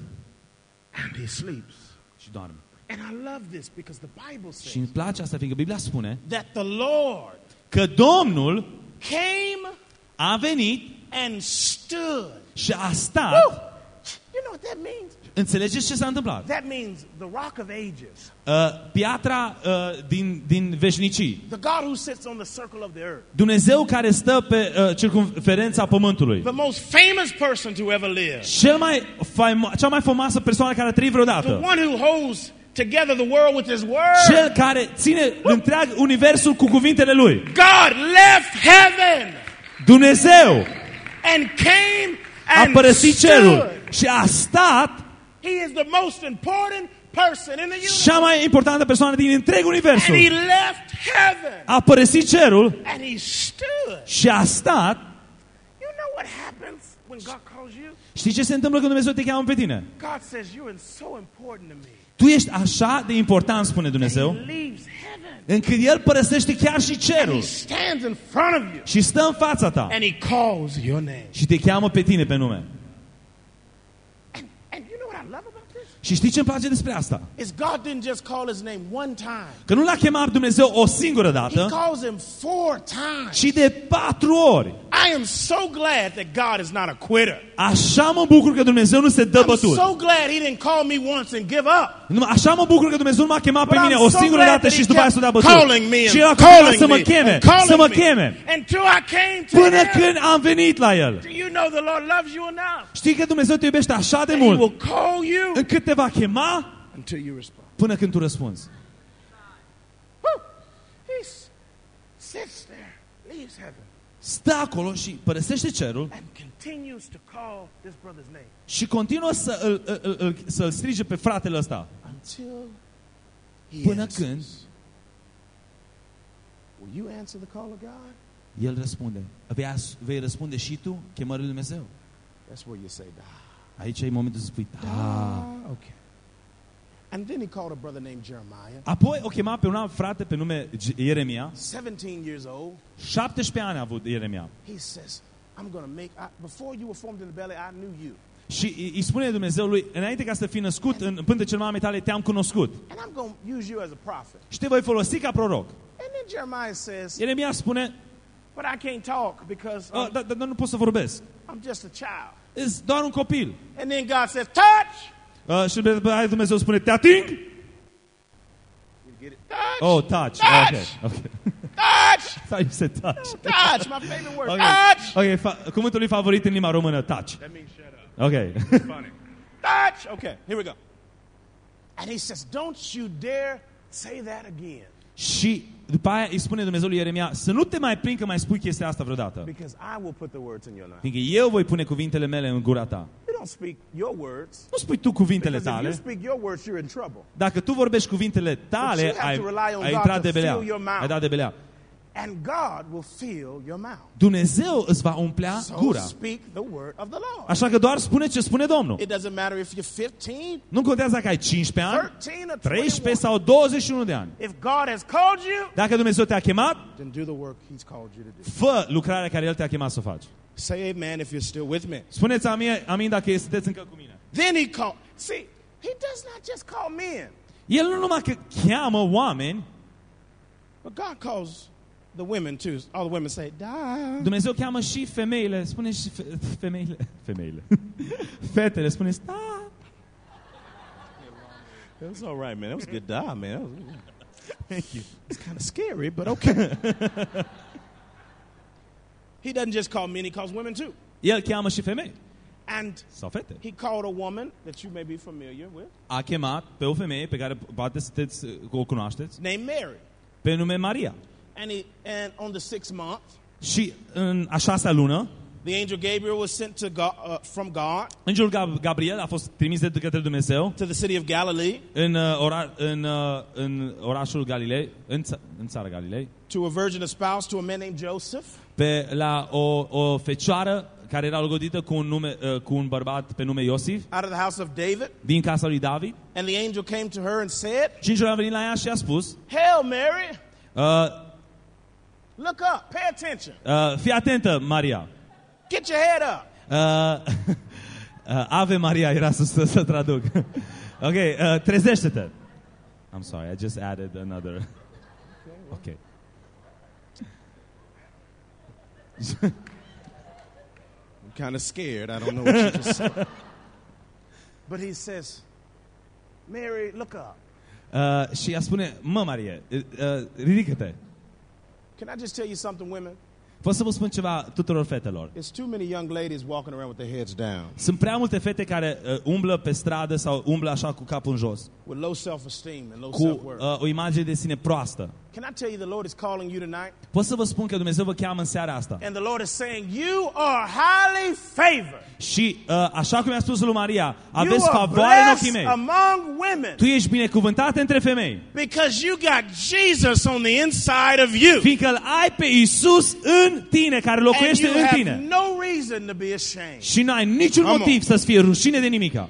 Speaker 1: and he sleeps.
Speaker 2: și doarme.
Speaker 1: And I love this because the Bible
Speaker 2: Și
Speaker 1: says
Speaker 2: îmi place asta, fiindcă Biblia spune
Speaker 1: that the Lord
Speaker 2: că Domnul
Speaker 1: came
Speaker 2: a venit
Speaker 1: and stood.
Speaker 2: și a stat.
Speaker 1: Woo! You know what that means?
Speaker 2: Înțelegeți ce s-a întâmplat?
Speaker 1: That means the rock of ages,
Speaker 2: Uh, piatra uh, din, din veșnicii.
Speaker 1: the God who sits on the circle of the earth,
Speaker 2: Dumnezeu care stă pe uh, circumferența pământului.
Speaker 1: the most famous person to ever live,
Speaker 2: Cel mai faimo- cea mai faimoasă persoană care a trăit
Speaker 1: the
Speaker 2: vreodată.
Speaker 1: one who holds together the world with his word.
Speaker 2: Cel care ține întreg universul cu cuvintele lui.
Speaker 1: God left heaven
Speaker 2: Dumnezeu
Speaker 1: and came
Speaker 2: a
Speaker 1: and
Speaker 2: părăsit cerul
Speaker 1: stood.
Speaker 2: și a stat
Speaker 1: He is the most important person in the universe.
Speaker 2: cea mai importantă persoană din întreg universul.
Speaker 1: And he left heaven
Speaker 2: A părăsit cerul
Speaker 1: and he stood.
Speaker 2: și a stat.
Speaker 1: You know what happens when God calls you?
Speaker 2: Știi ce se întâmplă când Dumnezeu te cheamă pe tine?
Speaker 1: God says, You're so important to me.
Speaker 2: Tu ești așa de important, spune
Speaker 1: He
Speaker 2: Dumnezeu,
Speaker 1: leaves heaven.
Speaker 2: încât El părăsește chiar și
Speaker 1: And
Speaker 2: cerul
Speaker 1: he stands in front of you.
Speaker 2: și stă în fața ta
Speaker 1: And he calls your name.
Speaker 2: și te cheamă pe tine pe nume.
Speaker 1: And, and you know what I love about this?
Speaker 2: Și știi ce îmi place despre asta?
Speaker 1: Is God didn't just call his name one time.
Speaker 2: Că nu l-a chemat Dumnezeu o singură
Speaker 1: He
Speaker 2: dată,
Speaker 1: calls him four times.
Speaker 2: ci de patru ori.
Speaker 1: I am so glad that God is not a quitter.
Speaker 2: Așa mă bucur că Dumnezeu nu se dă
Speaker 1: I'm
Speaker 2: bătut.
Speaker 1: so glad he didn't call me once and give up.
Speaker 2: Numai Așa mă bucur că Dumnezeu nu m-a chemat pe
Speaker 1: But
Speaker 2: mine
Speaker 1: I'm
Speaker 2: o
Speaker 1: so
Speaker 2: singură
Speaker 1: glad
Speaker 2: dată
Speaker 1: that
Speaker 2: și
Speaker 1: he
Speaker 2: după aia să
Speaker 1: kept
Speaker 2: dea bătut.
Speaker 1: calling me
Speaker 2: Și
Speaker 1: and
Speaker 2: el a continuat
Speaker 1: calling
Speaker 2: să mă
Speaker 1: me
Speaker 2: cheme,
Speaker 1: and calling
Speaker 2: să mă
Speaker 1: me
Speaker 2: cheme.
Speaker 1: until I came to
Speaker 2: Până
Speaker 1: him.
Speaker 2: când am venit la el.
Speaker 1: Do you know the Lord loves you enough?
Speaker 2: Știi că Dumnezeu te iubește așa de
Speaker 1: That he
Speaker 2: mult
Speaker 1: will call you
Speaker 2: încât te va chema
Speaker 1: until you respond.
Speaker 2: până când tu răspunzi.
Speaker 1: Whew. He s- sits there, leaves heaven,
Speaker 2: Stă acolo și părăsește cerul
Speaker 1: and continues to call this brother's name
Speaker 2: și continuă să îl, îl, îl, să-l strige pe fratele ăsta.
Speaker 1: until he
Speaker 2: Până
Speaker 1: answers.
Speaker 2: când
Speaker 1: Will you answer the call of God?
Speaker 2: el răspunde. Vei, as- vei răspunde și tu chemării lui Dumnezeu.
Speaker 1: That's where you say, da.
Speaker 2: Aici e momentul să spui, da.
Speaker 1: Ah, okay. And then he called a brother named Jeremiah,
Speaker 2: Apoi o chema pe un alt frate pe nume G- Ieremia.
Speaker 1: 17 years old.
Speaker 2: 17 ani a avut Ieremia.
Speaker 1: He says, I'm going to make, I, before you were formed in the belly, I knew you.
Speaker 2: Și îi- îi spune Dumnezeului, înainte ca să fii născut în pânte cel mamei tale, te-am cunoscut.
Speaker 1: and I'm going to use you as a prophet.
Speaker 2: Și te voi folosi ca proroc.
Speaker 1: And then Jeremiah says,
Speaker 2: Ieremia spune,
Speaker 1: but I can't talk because
Speaker 2: "A,
Speaker 1: I'm,
Speaker 2: dar da, da, nu pot să vorbesc.
Speaker 1: I'm just a child.
Speaker 2: Ești doar un copil.
Speaker 1: And then God says, touch.
Speaker 2: Uh, și după aia Dumnezeu spune, te ating?
Speaker 1: You get it? Touch.
Speaker 2: Oh, touch.
Speaker 1: Touch.
Speaker 2: Okay. okay.
Speaker 1: Touch.
Speaker 2: Thought you said touch.
Speaker 1: Touch. My favorite word.
Speaker 2: Ok,
Speaker 1: Touch.
Speaker 2: okay fa- cuvântul lui favorit în limba română, touch.
Speaker 1: That means shut up.
Speaker 2: Ok.
Speaker 1: Funny. Touch. Okay, here we go. And he says, don't you dare say that again
Speaker 2: și după aia îi spune Dumnezeu lui Ieremia să nu te mai prind că mai spui chestia asta vreodată.
Speaker 1: because I will put the words in your mouth.
Speaker 2: Fiindcă eu voi pune cuvintele mele în gura ta.
Speaker 1: You don't speak your words.
Speaker 2: Nu spui tu cuvintele
Speaker 1: Because if you
Speaker 2: tale.
Speaker 1: speak your words, you're in trouble.
Speaker 2: Dacă tu vorbești cuvintele tale,
Speaker 1: But you have
Speaker 2: ai,
Speaker 1: to rely on
Speaker 2: ai
Speaker 1: God
Speaker 2: intrat
Speaker 1: to
Speaker 2: de belea.
Speaker 1: fill your mouth.
Speaker 2: Ai dat de belea.
Speaker 1: And God will fill your mouth.
Speaker 2: Dumnezeu îți va umplea
Speaker 1: So
Speaker 2: gura.
Speaker 1: speak the word of the Lord.
Speaker 2: Așa că doar spune ce spune Domnul.
Speaker 1: It doesn't matter if you're 15,
Speaker 2: Nu contează dacă ai 15 ani,
Speaker 1: 13, or
Speaker 2: 13
Speaker 1: 21.
Speaker 2: sau 21 de ani.
Speaker 1: If God has called you,
Speaker 2: Dacă Dumnezeu te-a chemat,
Speaker 1: then do the work He's called you to do.
Speaker 2: fă lucrarea care El te-a chemat să o faci.
Speaker 1: Say amen if you're still with me.
Speaker 2: Spuneți amin, amin dacă sunteți încă cu mine.
Speaker 1: Then He called. See, He does not just call men,
Speaker 2: El nu numai că cheamă oameni,
Speaker 1: but God calls the women too. All the women say, "Die."
Speaker 2: Dumnezeu cheamă și femeile. Spune și fe- femeile. Femeile. Fetele, spune da.
Speaker 1: That was all right, man. That was a good die, man. Was, Thank you. It's kind of scary, but okay. he doesn't just call men; he calls women too.
Speaker 2: El cheamă și femei
Speaker 1: And
Speaker 2: sau fete.
Speaker 1: he called a woman that you may be familiar with,
Speaker 2: A chemat pe o femeie pe care poate sunteți, o cunoașteți,
Speaker 1: named Mary.
Speaker 2: pe nume Maria.
Speaker 1: And he and on the sixth month,
Speaker 2: Și în a șasea lună,
Speaker 1: the angel Gabriel was sent to God, uh, from God
Speaker 2: Îngerul Gab- Gabriel a fost trimis de către Dumnezeu
Speaker 1: to the city of Galilee
Speaker 2: în, uh, ora, în, uh, în orașul Galilei, în, în țara Galilei,
Speaker 1: to a virgin espoused to a man named Joseph,
Speaker 2: pe la o, o fecioară care era logodită cu un, nume, uh, cu un bărbat pe nume Iosif,
Speaker 1: out of the house of David.
Speaker 2: din casa lui David.
Speaker 1: And the angel came to her and said,
Speaker 2: Și îngerul a venit la ea și a spus,
Speaker 1: Hail Mary,
Speaker 2: uh,
Speaker 1: look up, pay attention,
Speaker 2: uh, fii atentă, Maria.
Speaker 1: get your head up.
Speaker 2: Uh, uh, Ave Maria era să, să, să traduc. ok, uh, trezește-te. I'm sorry, I just added another. Ok.
Speaker 1: I'm kind of scared. I don't know what you just said. But he says, Mary, look up.
Speaker 2: Uh, și ea spune, mă, Marie, uh, uh, ridică-te.
Speaker 1: Can I just tell you something, women?
Speaker 2: Pot să vă spun ceva tuturor fetelor.
Speaker 1: There's too many young ladies walking around with their heads down,
Speaker 2: Sunt prea multe fete care uh, umblă pe stradă sau umblă așa cu capul în jos,
Speaker 1: with low self-esteem and low
Speaker 2: cu
Speaker 1: self-worth.
Speaker 2: uh, o imagine de sine proastă.
Speaker 1: Can I tell you the Lord is calling you tonight?
Speaker 2: Pot să vă spun că Dumnezeu vă cheamă în seara asta.
Speaker 1: And the Lord is saying, You are highly favored.
Speaker 2: Și uh, așa cum i-a spus lui Maria,
Speaker 1: You
Speaker 2: aveți
Speaker 1: are
Speaker 2: favoare în ochii
Speaker 1: blessed
Speaker 2: mei.
Speaker 1: among women
Speaker 2: Tu ești binecuvântat între femei.
Speaker 1: because you got Jesus on the inside of you.
Speaker 2: Fiindcă îl ai pe Isus în tine, care
Speaker 1: And
Speaker 2: locuiește
Speaker 1: you
Speaker 2: în
Speaker 1: have
Speaker 2: tine.
Speaker 1: no reason to be ashamed.
Speaker 2: Și n-ai niciun
Speaker 1: Come on.
Speaker 2: motiv să-ți fie rușine de nimica.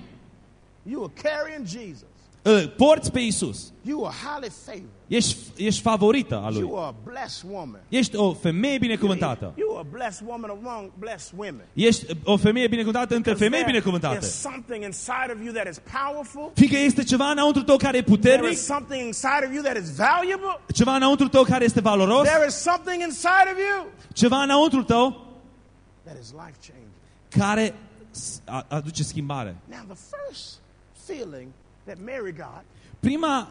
Speaker 1: You are carrying Jesus.
Speaker 2: Îl porți pe Isus.
Speaker 1: You are highly favored.
Speaker 2: Ești, ești favorită a Lui.
Speaker 1: You are a blessed woman.
Speaker 2: Ești o femeie binecuvântată.
Speaker 1: You are a blessed woman among blessed women.
Speaker 2: Ești o femeie binecuvântată între femei
Speaker 1: There
Speaker 2: binecuvântate.
Speaker 1: is something inside of you that is powerful.
Speaker 2: Fiindcă este ceva înăuntru tău care e
Speaker 1: There
Speaker 2: puternic,
Speaker 1: is something inside of you that is valuable.
Speaker 2: ceva înăuntru tău care este valoros,
Speaker 1: There is something inside of you
Speaker 2: ceva înăuntru tău
Speaker 1: that is life changing.
Speaker 2: care s- a- aduce schimbare.
Speaker 1: Now, the first feeling that Mary got
Speaker 2: Prima,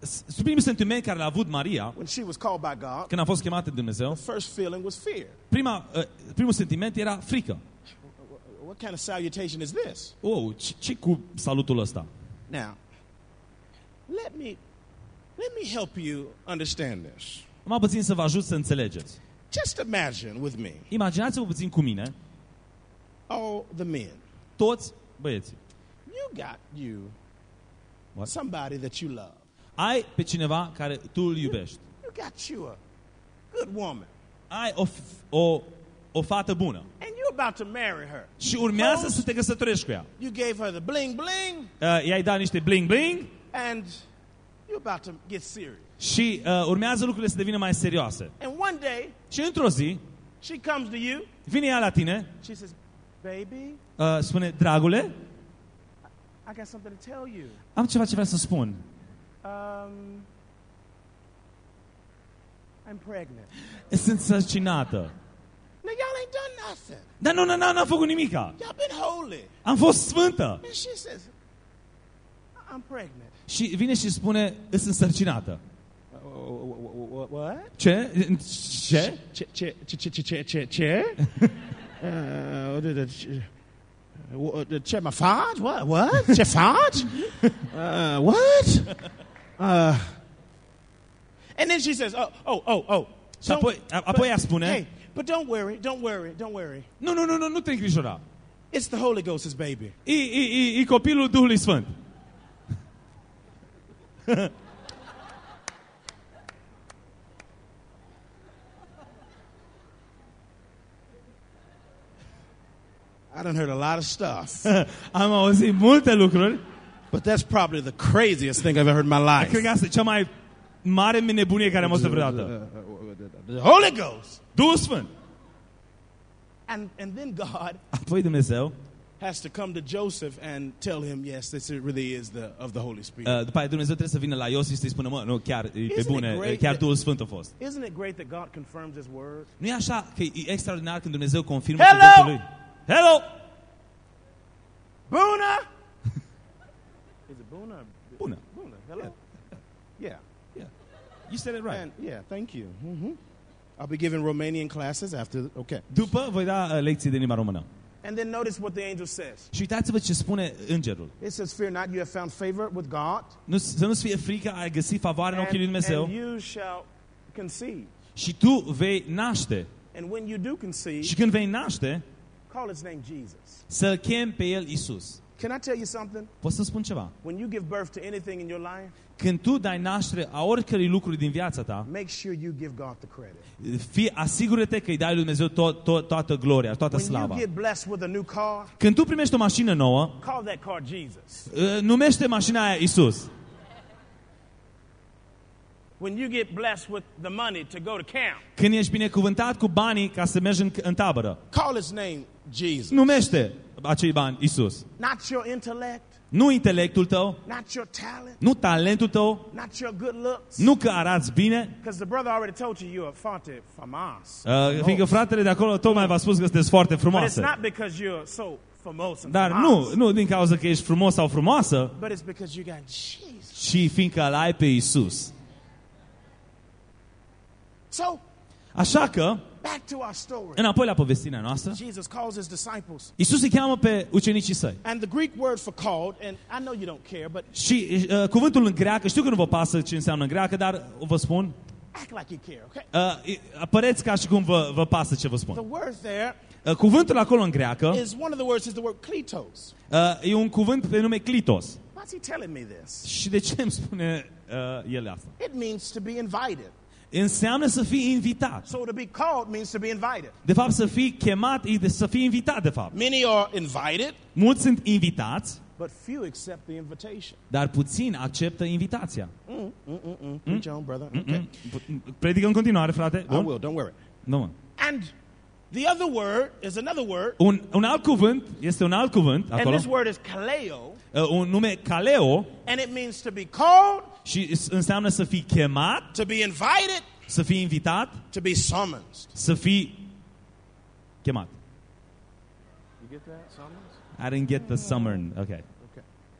Speaker 2: s- primul sentiment care l-a avut Maria
Speaker 1: when she was called by God,
Speaker 2: când a fost chemată de Dumnezeu,
Speaker 1: the first feeling was fear.
Speaker 2: prima, uh, primul sentiment era frică.
Speaker 1: What kind of salutation is this?
Speaker 2: Oh, ce, ce cu salutul ăsta?
Speaker 1: Now, let me let me help you understand this.
Speaker 2: Numai puțin să vă ajut să înțelegeți.
Speaker 1: Just imagine with me,
Speaker 2: Imaginați-vă puțin cu mine,
Speaker 1: all the men.
Speaker 2: toți băieții.
Speaker 1: You got you
Speaker 2: What?
Speaker 1: somebody that you love.
Speaker 2: Ai pe cineva care tu îl iubești.
Speaker 1: You got you a good woman,
Speaker 2: Ai o, f- o, o fată bună.
Speaker 1: and you're about to marry her.
Speaker 2: Și urmează să te căsătorești cu ea.
Speaker 1: You gave her the bling bling,
Speaker 2: Uh, i-ai dat niște bling-bling
Speaker 1: and you're about to get serious.
Speaker 2: și uh, urmează lucrurile să devină mai serioase.
Speaker 1: And one day,
Speaker 2: Și într-o zi,
Speaker 1: she comes to you.
Speaker 2: vine ea la tine
Speaker 1: She says, Baby,
Speaker 2: Uh, spune, dragule,
Speaker 1: I got something to tell you.
Speaker 2: am ceva ce vreau să spun.
Speaker 1: Um, I'm pregnant.
Speaker 2: Sunt sărcinată.
Speaker 1: Now, y'all ain't done nothing.
Speaker 2: Dar nu, nu, nu, n-am făcut nimica.
Speaker 1: Y'all been holy.
Speaker 2: Am fost sfântă.
Speaker 1: And she says, I'm pregnant.
Speaker 2: Și vine și spune, sunt sărcinată.
Speaker 1: What?
Speaker 2: Ce? Ce?
Speaker 1: Chair, chair, chair, chair, chair, chair? Uh, uh, my fudge? What? What? Fudge? Uh, what? Uh, and then she says, oh, oh, oh, oh.
Speaker 2: Și apoi, a- apoi ea spune,
Speaker 1: Hey, but don't worry, don't worry, don't worry.
Speaker 2: nu, nu, nu, nu, nu te îngrijora.
Speaker 1: It's the Holy Ghost's baby.
Speaker 2: E, e, e, e copilul Duhului Sfânt.
Speaker 1: I done heard a lot of stuff,
Speaker 2: Am auzit multe lucruri.
Speaker 1: but that's probably the craziest thing I've ever heard in my life.
Speaker 2: Cred că asta e cea mai mare nebunie care am auzit vreodată.
Speaker 1: The Holy Ghost.
Speaker 2: Duhul Sfânt.
Speaker 1: And, and then God
Speaker 2: Apoi Dumnezeu,
Speaker 1: has to come to Joseph and tell him, yes, this really is the of the Holy Spirit.
Speaker 2: uh, după aia Dumnezeu trebuie să vină la Iosif și să-i spună, mă, nu, chiar, e pe
Speaker 1: Isn't it
Speaker 2: bune,
Speaker 1: great
Speaker 2: chiar
Speaker 1: that-
Speaker 2: Duhul Sfânt a fost.
Speaker 1: Isn't it great that God confirms His word?
Speaker 2: Nu e așa că e extraordinar când Dumnezeu confirmă
Speaker 1: Hello!
Speaker 2: cuvântul lui? Hello!
Speaker 1: Boona! is it Boona?
Speaker 2: Bună.
Speaker 1: Boona, hello? Yeah.
Speaker 2: Yeah. You said it right.
Speaker 1: And, yeah, thank you. hmm I'll be giving Romanian classes after. Okay.
Speaker 2: După voi da uh, lecții de limba română.
Speaker 1: And then notice what the angel says.
Speaker 2: Și uitați-vă ce spune îngerul.
Speaker 1: It says, Fear not, you have found favor with God.
Speaker 2: Nu, să nu-ți fie frică, ai găsit favoare în
Speaker 1: And,
Speaker 2: ochii lui Dumnezeu
Speaker 1: and you shall conceive.
Speaker 2: și tu vei naște.
Speaker 1: And when you do conceive,
Speaker 2: Și când vei naște,
Speaker 1: call his name Jesus.
Speaker 2: să-l chem pe el Isus.
Speaker 1: Can I tell you something?
Speaker 2: Pot să spun ceva?
Speaker 1: When you give birth to anything in your life,
Speaker 2: Când tu dai naștere a oricărui lucru din viața ta,
Speaker 1: make sure you give God the credit.
Speaker 2: fii, asigură-te că îi dai lui Dumnezeu tot, tot, toată gloria, toată
Speaker 1: When you
Speaker 2: slava.
Speaker 1: get blessed with a new car,
Speaker 2: Când tu primești o mașină nouă,
Speaker 1: call that car Jesus.
Speaker 2: uh, numește mașina aia Isus.
Speaker 1: When you get blessed with the money to go to camp,
Speaker 2: Când ești binecuvântat cu banii ca să mergi în, în tabără,
Speaker 1: call his name Jesus.
Speaker 2: numește acei bani Isus.
Speaker 1: Not your intellect,
Speaker 2: Nu intelectul tău,
Speaker 1: not your talent,
Speaker 2: nu talentul tău,
Speaker 1: not your good looks.
Speaker 2: nu că arăți bine,
Speaker 1: Because the brother already told you you're fante famas.
Speaker 2: uh, fiindcă fratele de acolo tocmai v-a spus că sunteți foarte
Speaker 1: But it's
Speaker 2: frumoase.
Speaker 1: not because you're so famous and
Speaker 2: Dar
Speaker 1: famas,
Speaker 2: nu, nu din cauza că ești frumos sau frumoasă,
Speaker 1: but it's because you got Jesus.
Speaker 2: ci fiindcă îl ai pe Isus.
Speaker 1: So,
Speaker 2: Așa că,
Speaker 1: back to our story.
Speaker 2: înapoi la povestirea noastră,
Speaker 1: Jesus calls his disciples.
Speaker 2: Isus îi cheamă pe ucenicii săi.
Speaker 1: And the Greek word for called, and I know you don't care, but
Speaker 2: Și uh, cuvântul în greacă, știu că nu vă pasă ce înseamnă în greacă, dar vă spun,
Speaker 1: act like you care, okay?
Speaker 2: uh, apăreți ca și cum vă, vă pasă ce vă
Speaker 1: The
Speaker 2: spun.
Speaker 1: word there
Speaker 2: Uh, cuvântul acolo în greacă
Speaker 1: is one of the words is the word kletos.
Speaker 2: uh, e un cuvânt pe nume clitos.
Speaker 1: Why's he telling me this?
Speaker 2: Și de ce îmi spune uh, el asta?
Speaker 1: It means to be invited.
Speaker 2: Înseamnă să fii invitat.
Speaker 1: So to be called means to be invited.
Speaker 2: De fapt, să fii chemat, e de- să fii invitat, de fapt.
Speaker 1: Many are invited,
Speaker 2: Mulți sunt invitați,
Speaker 1: but few accept the invitation.
Speaker 2: dar puțin acceptă invitația.
Speaker 1: Preach on, brother. Okay.
Speaker 2: Predică în continuare, frate.
Speaker 1: I
Speaker 2: Bun?
Speaker 1: will, don't worry.
Speaker 2: Nu, mă.
Speaker 1: And the other word is another word,
Speaker 2: Un, un alt cuvânt, este un alt cuvânt
Speaker 1: and
Speaker 2: acolo,
Speaker 1: this word is kaleo,
Speaker 2: uh, un nume kaleo
Speaker 1: and it means to be called,
Speaker 2: și s- înseamnă să fii chemat,
Speaker 1: to be invited,
Speaker 2: să fii invitat,
Speaker 1: to be summoned.
Speaker 2: să fii chemat.
Speaker 1: You get that? Summons?
Speaker 2: I didn't get the summon. Ok.
Speaker 1: Okay.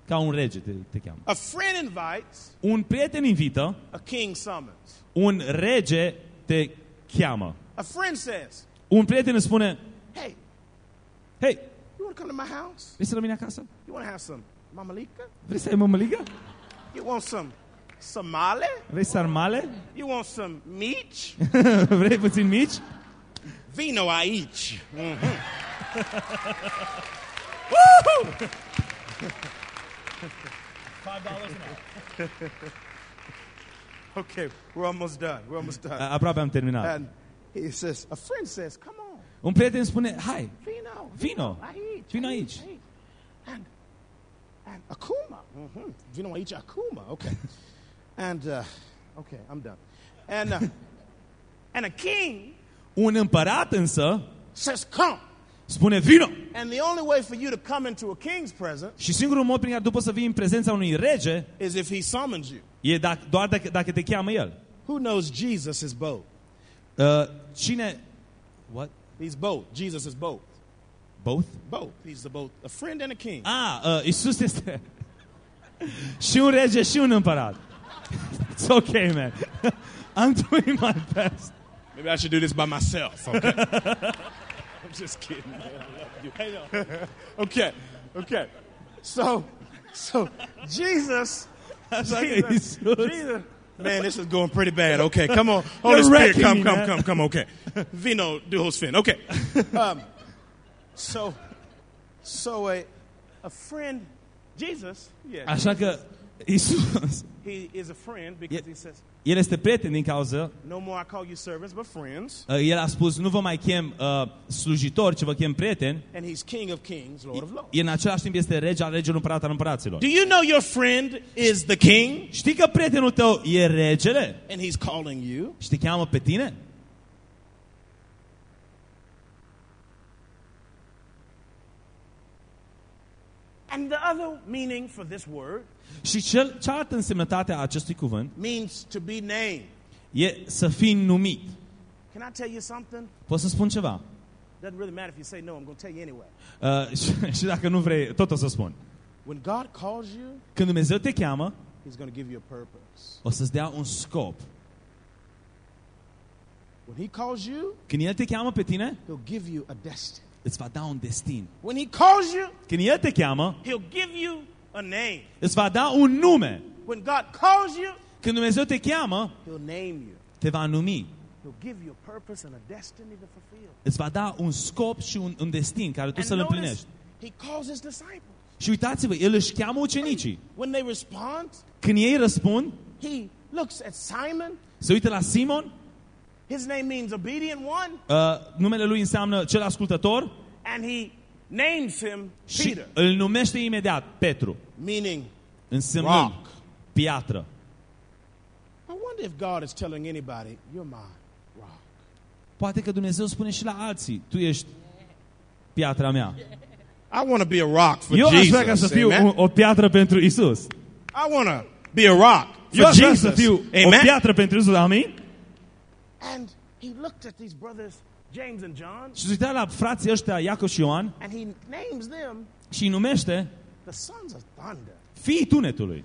Speaker 2: Ca un rege te, te cheamă.
Speaker 1: A friend invites,
Speaker 2: Un prieten invită,
Speaker 1: a king summons.
Speaker 2: un rege te cheamă.
Speaker 1: A friend says,
Speaker 2: Un prieten îți spune,
Speaker 1: hey,
Speaker 2: hei,
Speaker 1: you want to come to my house?
Speaker 2: vrei să la mine acasă?
Speaker 1: You want to have some mamalika?
Speaker 2: Vrei să ai mămăligă?
Speaker 1: You want some somale?
Speaker 2: Vrei sarmale?
Speaker 1: You want some meat?
Speaker 2: Vrei puțin mici?
Speaker 1: Vino aici. Okay, we're almost done. We're almost done.
Speaker 2: A- Aproape am terminat.
Speaker 1: And he says, a friend says, come on,
Speaker 2: Un prieten spune, hai,
Speaker 1: Vino.
Speaker 2: Vino.
Speaker 1: Aici.
Speaker 2: Vino
Speaker 1: aici,
Speaker 2: aici.
Speaker 1: aici. And, and Akuma. hmm Vino aici, Akuma. Okay. And, uh, okay, I'm done. And, uh, and a king
Speaker 2: un împărat însă
Speaker 1: says, come.
Speaker 2: Spune, vino!
Speaker 1: And the only way for you to come into a king's presence
Speaker 2: Și singurul mod prin care tu poți să vii în prezența unui rege
Speaker 1: is if he summons you.
Speaker 2: e dacă, doar dacă, dacă te cheamă el.
Speaker 1: Who knows Jesus is both?
Speaker 2: Uh, cine... What?
Speaker 1: He's both. Jesus is both.
Speaker 2: Both?
Speaker 1: Both. He's the both a friend and a king.
Speaker 2: Ah, uh, Isus este și un rege și un împărat. It's okay, man. I'm doing my best.
Speaker 1: Maybe I should do this by myself. Okay. I'm just kidding. Man. I love you. On. okay. Okay. So, so Jesus, Jesus, Jesus. Man, this is going pretty bad. Okay, come on. Holy Spirit, come,
Speaker 2: me,
Speaker 1: come,
Speaker 2: man.
Speaker 1: come, come. Okay. Vino, do host fin. Okay. Um, so, so a, a friend, Jesus, yeah,
Speaker 2: Așa că Isus,
Speaker 1: he is a friend because
Speaker 2: Yeah.
Speaker 1: he says,
Speaker 2: el este prieten din cauza,
Speaker 1: no more I call you servants, but friends.
Speaker 2: uh, el a spus, nu vă mai chem uh, slujitori, ci vă chem prieteni.
Speaker 1: And he's King of kings, Lord of lords.
Speaker 2: E în același timp este rege al regelor împărat al împăraților.
Speaker 1: Do you know your friend is the king
Speaker 2: Știi că prietenul tău e regele
Speaker 1: and he's calling you?
Speaker 2: și te cheamă pe tine?
Speaker 1: And the other meaning for this word
Speaker 2: Și cel, cealaltă însemnătate a acestui cuvânt
Speaker 1: means to be named.
Speaker 2: e să fii numit.
Speaker 1: Can I tell you something?
Speaker 2: Pot să spun ceva?
Speaker 1: Doesn't really matter if you say no, I'm going to tell you anyway.
Speaker 2: Uh, și, și dacă nu vrei, tot o să spun.
Speaker 1: When God calls you,
Speaker 2: Când Dumnezeu te cheamă,
Speaker 1: he's going to give you a purpose.
Speaker 2: o să-ți dea un scop.
Speaker 1: When he calls you,
Speaker 2: Când El te cheamă pe tine,
Speaker 1: he'll give you a destiny.
Speaker 2: Îți va da un destin.
Speaker 1: When he calls you,
Speaker 2: Când El te cheamă,
Speaker 1: he'll give you a name.
Speaker 2: îți va da un nume.
Speaker 1: When God calls you,
Speaker 2: Când Dumnezeu te cheamă,
Speaker 1: he'll name you.
Speaker 2: te va numi.
Speaker 1: He'll give you a purpose and a destiny to fulfill.
Speaker 2: Îți va da un scop și un, un destin care tu
Speaker 1: And
Speaker 2: să-l
Speaker 1: notice,
Speaker 2: împlinești.
Speaker 1: he calls his disciples.
Speaker 2: Și uitați-vă, El își cheamă ucenicii.
Speaker 1: When they respond,
Speaker 2: Când ei răspund,
Speaker 1: he looks at Simon.
Speaker 2: se uită la Simon,
Speaker 1: His name means obedient one,
Speaker 2: uh, numele lui înseamnă cel ascultător
Speaker 1: and he names him
Speaker 2: și
Speaker 1: Peter,
Speaker 2: îl numește imediat Petru,
Speaker 1: meaning
Speaker 2: însemnând
Speaker 1: rock.
Speaker 2: piatră.
Speaker 1: I wonder if God is telling anybody, "You're my rock."
Speaker 2: Poate că Dumnezeu spune și la alții, tu ești piatra mea.
Speaker 1: I want to be a rock for
Speaker 2: Eu aș vrea ca
Speaker 1: Jesus.
Speaker 2: să fiu
Speaker 1: Amen.
Speaker 2: o, o piatră pentru Isus.
Speaker 1: I want to be a rock
Speaker 2: Eu
Speaker 1: for
Speaker 2: aș vrea să
Speaker 1: Jesus.
Speaker 2: fiu o
Speaker 1: Amen.
Speaker 2: piatră pentru Isus, amin?
Speaker 1: And he looked at these brothers, James and John,
Speaker 2: Și se uita la frații ăștia, Iacov și Ioan,
Speaker 1: and he names them
Speaker 2: și îi numește
Speaker 1: the sons of thunder.
Speaker 2: fiii tunetului.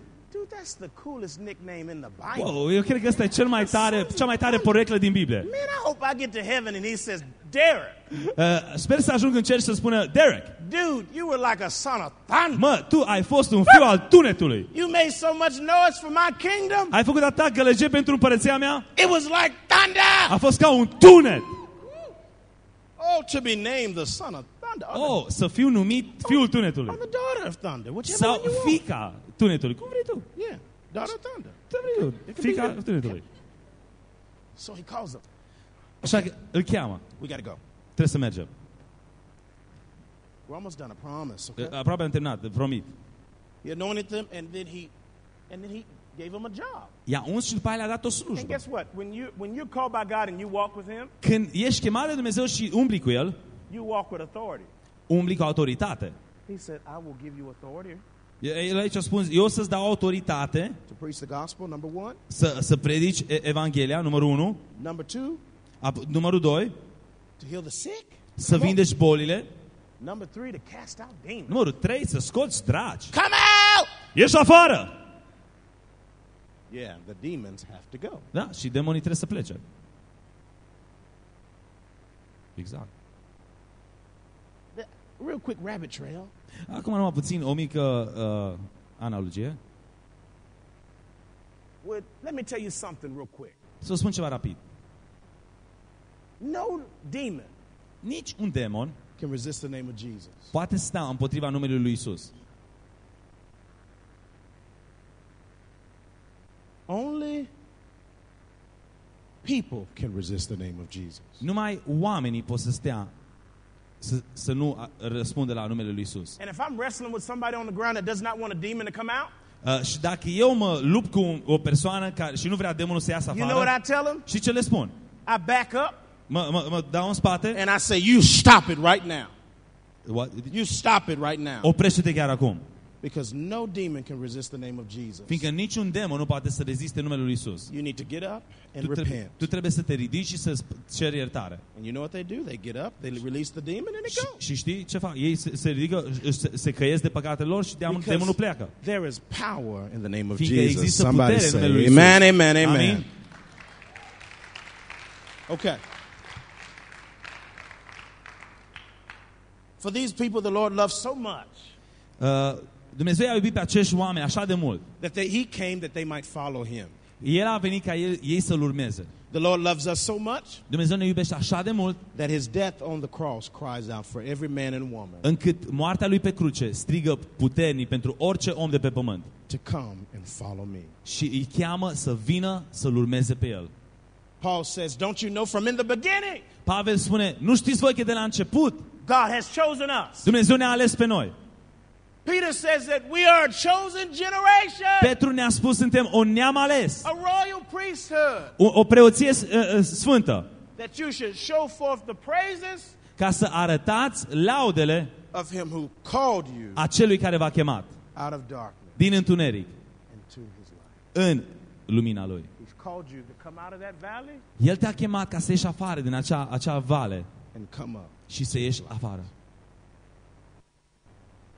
Speaker 1: Dude, that's the coolest nickname in the Bible.
Speaker 2: Wow, eu cred că ăsta e cel mai tare, cea mai tare poreclă din Biblie.
Speaker 1: Man, I hope I get to heaven and he says, Derek,
Speaker 2: Uh, sper să ajung în cer și să spună, Derek,
Speaker 1: dude, you were like a son of thunder.
Speaker 2: mă, tu ai fost un fiu al tunetului.
Speaker 1: You made so much noise for my kingdom.
Speaker 2: Ai făcut atâta gălăgie pentru împărăția mea?
Speaker 1: It was like thunder.
Speaker 2: A fost ca un tunet.
Speaker 1: Oh, to be named the son of thunder. Or
Speaker 2: Oh, să fiu numit fiul
Speaker 1: the,
Speaker 2: tunetului.
Speaker 1: or the daughter of thunder. Whichever
Speaker 2: Sau
Speaker 1: one you want.
Speaker 2: fica tunetului. Cum vrei tu?
Speaker 1: Yeah, daughter of thunder.
Speaker 2: Ce vrei tu? Fica tunetului.
Speaker 1: So he calls them.
Speaker 2: Așa că îl cheamă.
Speaker 1: We got to go.
Speaker 2: Trebuie să mergem.
Speaker 1: We're almost done. I promise. Okay.
Speaker 2: Aproape am terminat, promit.
Speaker 1: He anointed them, and then he, and then he gave them a job.
Speaker 2: I-a uns și după aia le-a dat o
Speaker 1: And
Speaker 2: slujbă.
Speaker 1: guess what? When you when you're called by God and you walk with Him,
Speaker 2: Când ești chemat de Dumnezeu și umbli cu El,
Speaker 1: you walk with authority.
Speaker 2: umbli cu autoritate.
Speaker 1: He said, "I will give you authority
Speaker 2: El aici a spus, eu o să-ți dau autoritate
Speaker 1: to preach the gospel." Number one.
Speaker 2: să, să predici e- Evanghelia, numărul 1.
Speaker 1: Number two,
Speaker 2: Numărul 2,
Speaker 1: to heal the sick.
Speaker 2: să
Speaker 1: Come on.
Speaker 2: vindeci bolile.
Speaker 1: Number three, to cast out demons.
Speaker 2: Numărul 3, să scoți dragi.
Speaker 1: Come out!
Speaker 2: Ieși afară!
Speaker 1: Yeah, the demons have to go.
Speaker 2: Da? Și demonii trebuie să plece. Exact.
Speaker 1: The- real quick rabbit trail.
Speaker 2: Acum numai puțin o mică uh, analogie.
Speaker 1: Would let me tell you something real quick.
Speaker 2: Să vă spun ceva rapid.
Speaker 1: No demon
Speaker 2: Nici un demon
Speaker 1: can resist the name of Jesus.
Speaker 2: poate sta împotriva numelui lui Isus.
Speaker 1: Only people can resist the name of Jesus.
Speaker 2: Numai oamenii pot să stea să, să nu a- răspundă la numele lui Isus.
Speaker 1: And if I'm wrestling with somebody on the ground that does not want a demon to come out,
Speaker 2: Uh, și dacă eu mă lupt cu un- o persoană care, și nu vrea demonul să iasă
Speaker 1: you know what
Speaker 2: afară,
Speaker 1: I tell them?
Speaker 2: și ce le spun?
Speaker 1: I back up
Speaker 2: Mă, mă, mă dau în spate
Speaker 1: and I say, "You stop it right now."
Speaker 2: What?
Speaker 1: You stop it right now.
Speaker 2: Oprește-te chiar acum.
Speaker 1: Because no demon can resist the name of Jesus.
Speaker 2: Fiindcă niciun demon nu poate să reziste numele lui Isus.
Speaker 1: You need to get up and
Speaker 2: Tu, trebuie,
Speaker 1: repent.
Speaker 2: tu trebuie să te ridici și să ceri iertare.
Speaker 1: And you know what they do? They get up, they release the demon, and it
Speaker 2: Și,
Speaker 1: goes.
Speaker 2: și știi ce fac? Ei se, se ridică, își- se, se căiesc de păcatele lor și demonul,
Speaker 1: Because
Speaker 2: demonul pleacă.
Speaker 1: there is power in the name of
Speaker 2: Fiindcă
Speaker 1: Jesus.
Speaker 2: există
Speaker 1: Somebody
Speaker 2: putere în
Speaker 1: say,
Speaker 2: numele lui Isus.
Speaker 1: Amen, amen, amen.
Speaker 2: Amin.
Speaker 1: Okay. For these people, the Lord loves so much
Speaker 2: Uh, Dumnezeu a iubit pe acești oameni așa de mult.
Speaker 1: that they, He came that they might follow Him.
Speaker 2: El a venit ca el, ei să-L urmeze.
Speaker 1: The Lord loves us so much
Speaker 2: Dumnezeu ne iubește așa de mult
Speaker 1: that His death on the cross cries out for every man and woman
Speaker 2: încât moartea lui pe cruce strigă puternic pentru orice om de pe pământ
Speaker 1: to come and follow me.
Speaker 2: și îi cheamă să vină să-L urmeze pe el.
Speaker 1: Paul says, Don't you know from in the beginning,
Speaker 2: Pavel spune, nu știți voi că de la început
Speaker 1: God has chosen us?
Speaker 2: Dumnezeu ne-a ales pe noi.
Speaker 1: Peter says that we are a chosen generation,
Speaker 2: Petru ne-a spus, suntem o neam ales,
Speaker 1: a royal priesthood,
Speaker 2: o, o preoție uh, uh, sfântă,
Speaker 1: that you should show forth the praises
Speaker 2: ca să arătați laudele
Speaker 1: of Him who called you
Speaker 2: a celui care v-a chemat
Speaker 1: out of darkness
Speaker 2: din întuneric
Speaker 1: into His light.
Speaker 2: în lumina lui.
Speaker 1: He's called you to come out of that valley
Speaker 2: El te-a chemat ca să ieși afară din acea, acea vale
Speaker 1: and come up.
Speaker 2: și să ieși afară.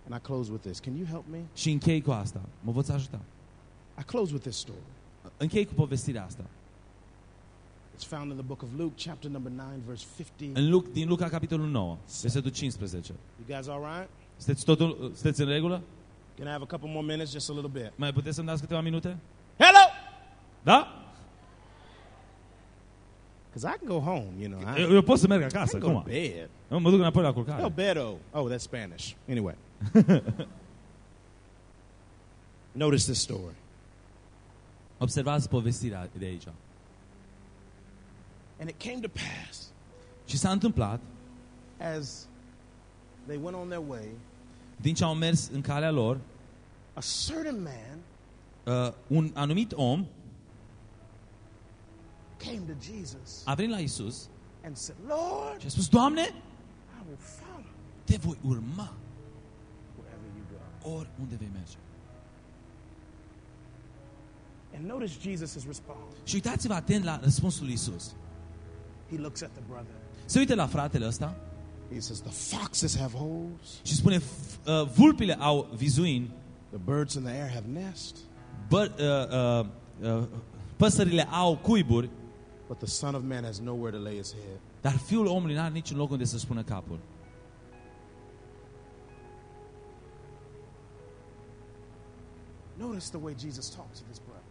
Speaker 1: And I close with this. Can you help me?
Speaker 2: Și închei cu asta. Mă poți ajuta?
Speaker 1: I close with this story.
Speaker 2: Închei cu povestirea asta.
Speaker 1: It's found in the book of Luke, chapter number 9, verse 50.
Speaker 2: În Luc, din Luca, capitolul 9, versetul 15.
Speaker 1: You guys all right?
Speaker 2: Sunteți, totul, sunteți în regulă?
Speaker 1: Can I have a couple more minutes, just a little bit?
Speaker 2: Mai puteți să-mi dați câteva minute?
Speaker 1: Hello!
Speaker 2: Da?
Speaker 1: Because I can go home, you know. I,
Speaker 2: Eu, eu pot să merg
Speaker 1: I
Speaker 2: acasă,
Speaker 1: can go to
Speaker 2: acum.
Speaker 1: bed.
Speaker 2: Eu mă duc înapoi la
Speaker 1: El
Speaker 2: culcare.
Speaker 1: bedo. Oh, that's Spanish. Anyway. Notice this story.
Speaker 2: Observați povestirea de aici.
Speaker 1: And it came to pass
Speaker 2: Și s-a întâmplat,
Speaker 1: as they went on their way,
Speaker 2: din ce au mers în calea lor,
Speaker 1: a certain man
Speaker 2: uh, un anumit om
Speaker 1: came to Jesus
Speaker 2: a venit la Isus
Speaker 1: and said, Lord,
Speaker 2: și a spus, Doamne,
Speaker 1: I will follow
Speaker 2: te voi urma
Speaker 1: wherever you go.
Speaker 2: Oriunde vei merge.
Speaker 1: And notice Jesus' response.
Speaker 2: Și uitați-vă atent la răspunsul lui Isus.
Speaker 1: He looks at the brother.
Speaker 2: Se uită la fratele ăsta
Speaker 1: He says, The foxes have holes,
Speaker 2: și spune, "F- uh, vulpile au vizuini,
Speaker 1: the birds in the air have nests,
Speaker 2: bă, uh, uh, uh, păsările au cuiburi,
Speaker 1: but the Son of Man has nowhere to lay his head.
Speaker 2: dar fiul omului n-are niciun loc unde să-și pună capul.
Speaker 1: Notice the way Jesus talks to this brother.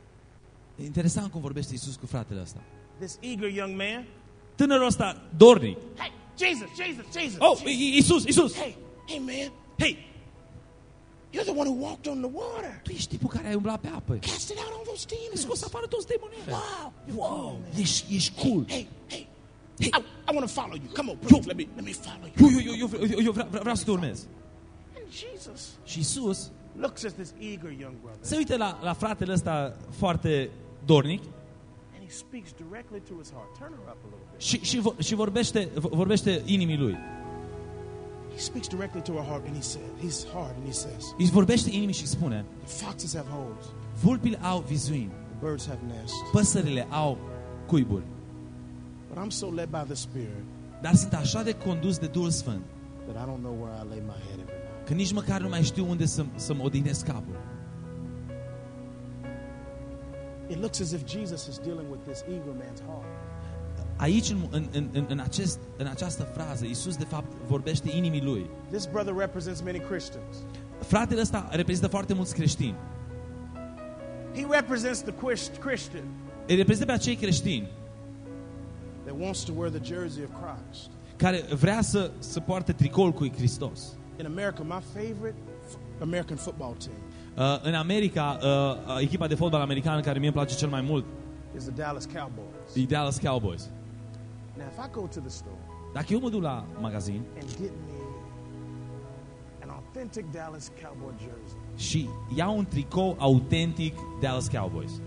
Speaker 2: E interesant cum vorbește Isus cu fratele ăsta.
Speaker 1: This eager young man.
Speaker 2: Tânărul ăsta dornic.
Speaker 1: Hey, Jesus, Jesus, Jesus.
Speaker 2: Oh,
Speaker 1: Jesus.
Speaker 2: I- Isus, Isus!
Speaker 1: Hey, hey, man.
Speaker 2: Hei,
Speaker 1: You're the one who walked on the water.
Speaker 2: tu ești tipul care ai umblat pe apă.
Speaker 1: Casted out all those
Speaker 2: Ai
Speaker 1: demons.
Speaker 2: scos afară toți demonii ăia.
Speaker 1: Wow. You're
Speaker 2: Wow,
Speaker 1: cool, man.
Speaker 2: ești, ești cool.
Speaker 1: Hey, hey. Hey, I, I want to follow you. Come on, please. Let me let me follow you.
Speaker 2: Eu, eu, eu, eu, eu vreau, vreau să te urmez.
Speaker 1: And Jesus
Speaker 2: Și Isus
Speaker 1: looks at this eager young brother
Speaker 2: se uită la, la fratele ăsta foarte dornic
Speaker 1: and he speaks directly to his heart. Turn her up a little bit.
Speaker 2: și, și, vo- și vorbește, vo- vorbește inimii lui.
Speaker 1: He speaks directly to her heart and he said, he's hard and he says,
Speaker 2: Îi vorbește inimii și spune,
Speaker 1: the foxes have holes,
Speaker 2: vulpile au vizuini,
Speaker 1: the birds have nests,
Speaker 2: păsările au cuiburi,
Speaker 1: but I'm so led by the Spirit
Speaker 2: dar sunt așa de condus de Duhul Sfânt
Speaker 1: that I don't know where I lay my head every night.
Speaker 2: Că nici măcar nu mai știu unde să, să-mi odihnesc capul.
Speaker 1: It looks as if Jesus is dealing with this eager man's heart.
Speaker 2: Aici, în, în, în, în, în, acest, în această frază, Isus de fapt vorbește inimii lui.
Speaker 1: This brother represents many Christians.
Speaker 2: Fratele ăsta reprezintă foarte mulți creștini.
Speaker 1: He represents the Chris- Christian
Speaker 2: Îi reprezintă pe acei creștini
Speaker 1: that wants to wear the jersey of Christ.
Speaker 2: care vrea să, să poarte tricoul cu Hristos.
Speaker 1: In America, my favorite American football team
Speaker 2: Uh, în America, uh, uh, echipa de fotbal americană care mie îmi place cel mai mult
Speaker 1: is the Dallas Cowboys.
Speaker 2: e Dallas Cowboys.
Speaker 1: Now, if I go to the store
Speaker 2: Dacă eu mă duc la magazin
Speaker 1: and get me an authentic Dallas Cowboy jersey,
Speaker 2: și iau un tricou autentic Dallas Cowboys,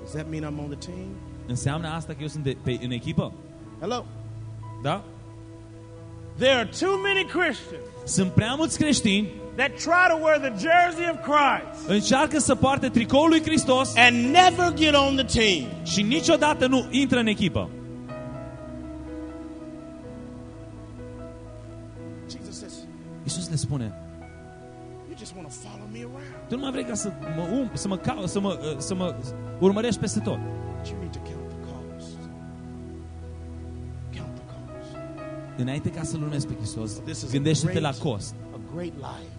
Speaker 1: does that mean I'm on the team?
Speaker 2: înseamnă asta că eu sunt de, pe, în echipă?
Speaker 1: Hello?
Speaker 2: Da?
Speaker 1: There are too many Christians
Speaker 2: Sunt prea mulți creștini
Speaker 1: that try to wear the jersey of Christ
Speaker 2: încearcă să poarte tricoul lui Hristos
Speaker 1: and never get on the team.
Speaker 2: și niciodată nu intră în echipă.
Speaker 1: Jesus says,
Speaker 2: Iisus le spune,
Speaker 1: You just want to follow me around.
Speaker 2: tu nu mai vrei ca să mă, um, să mă, cau, să mă, uh, să mă urmărești peste tot. Înainte ca să-L urmezi pe Hristos,
Speaker 1: This is a
Speaker 2: gândește-te la
Speaker 1: great-
Speaker 2: cost.
Speaker 1: A great life.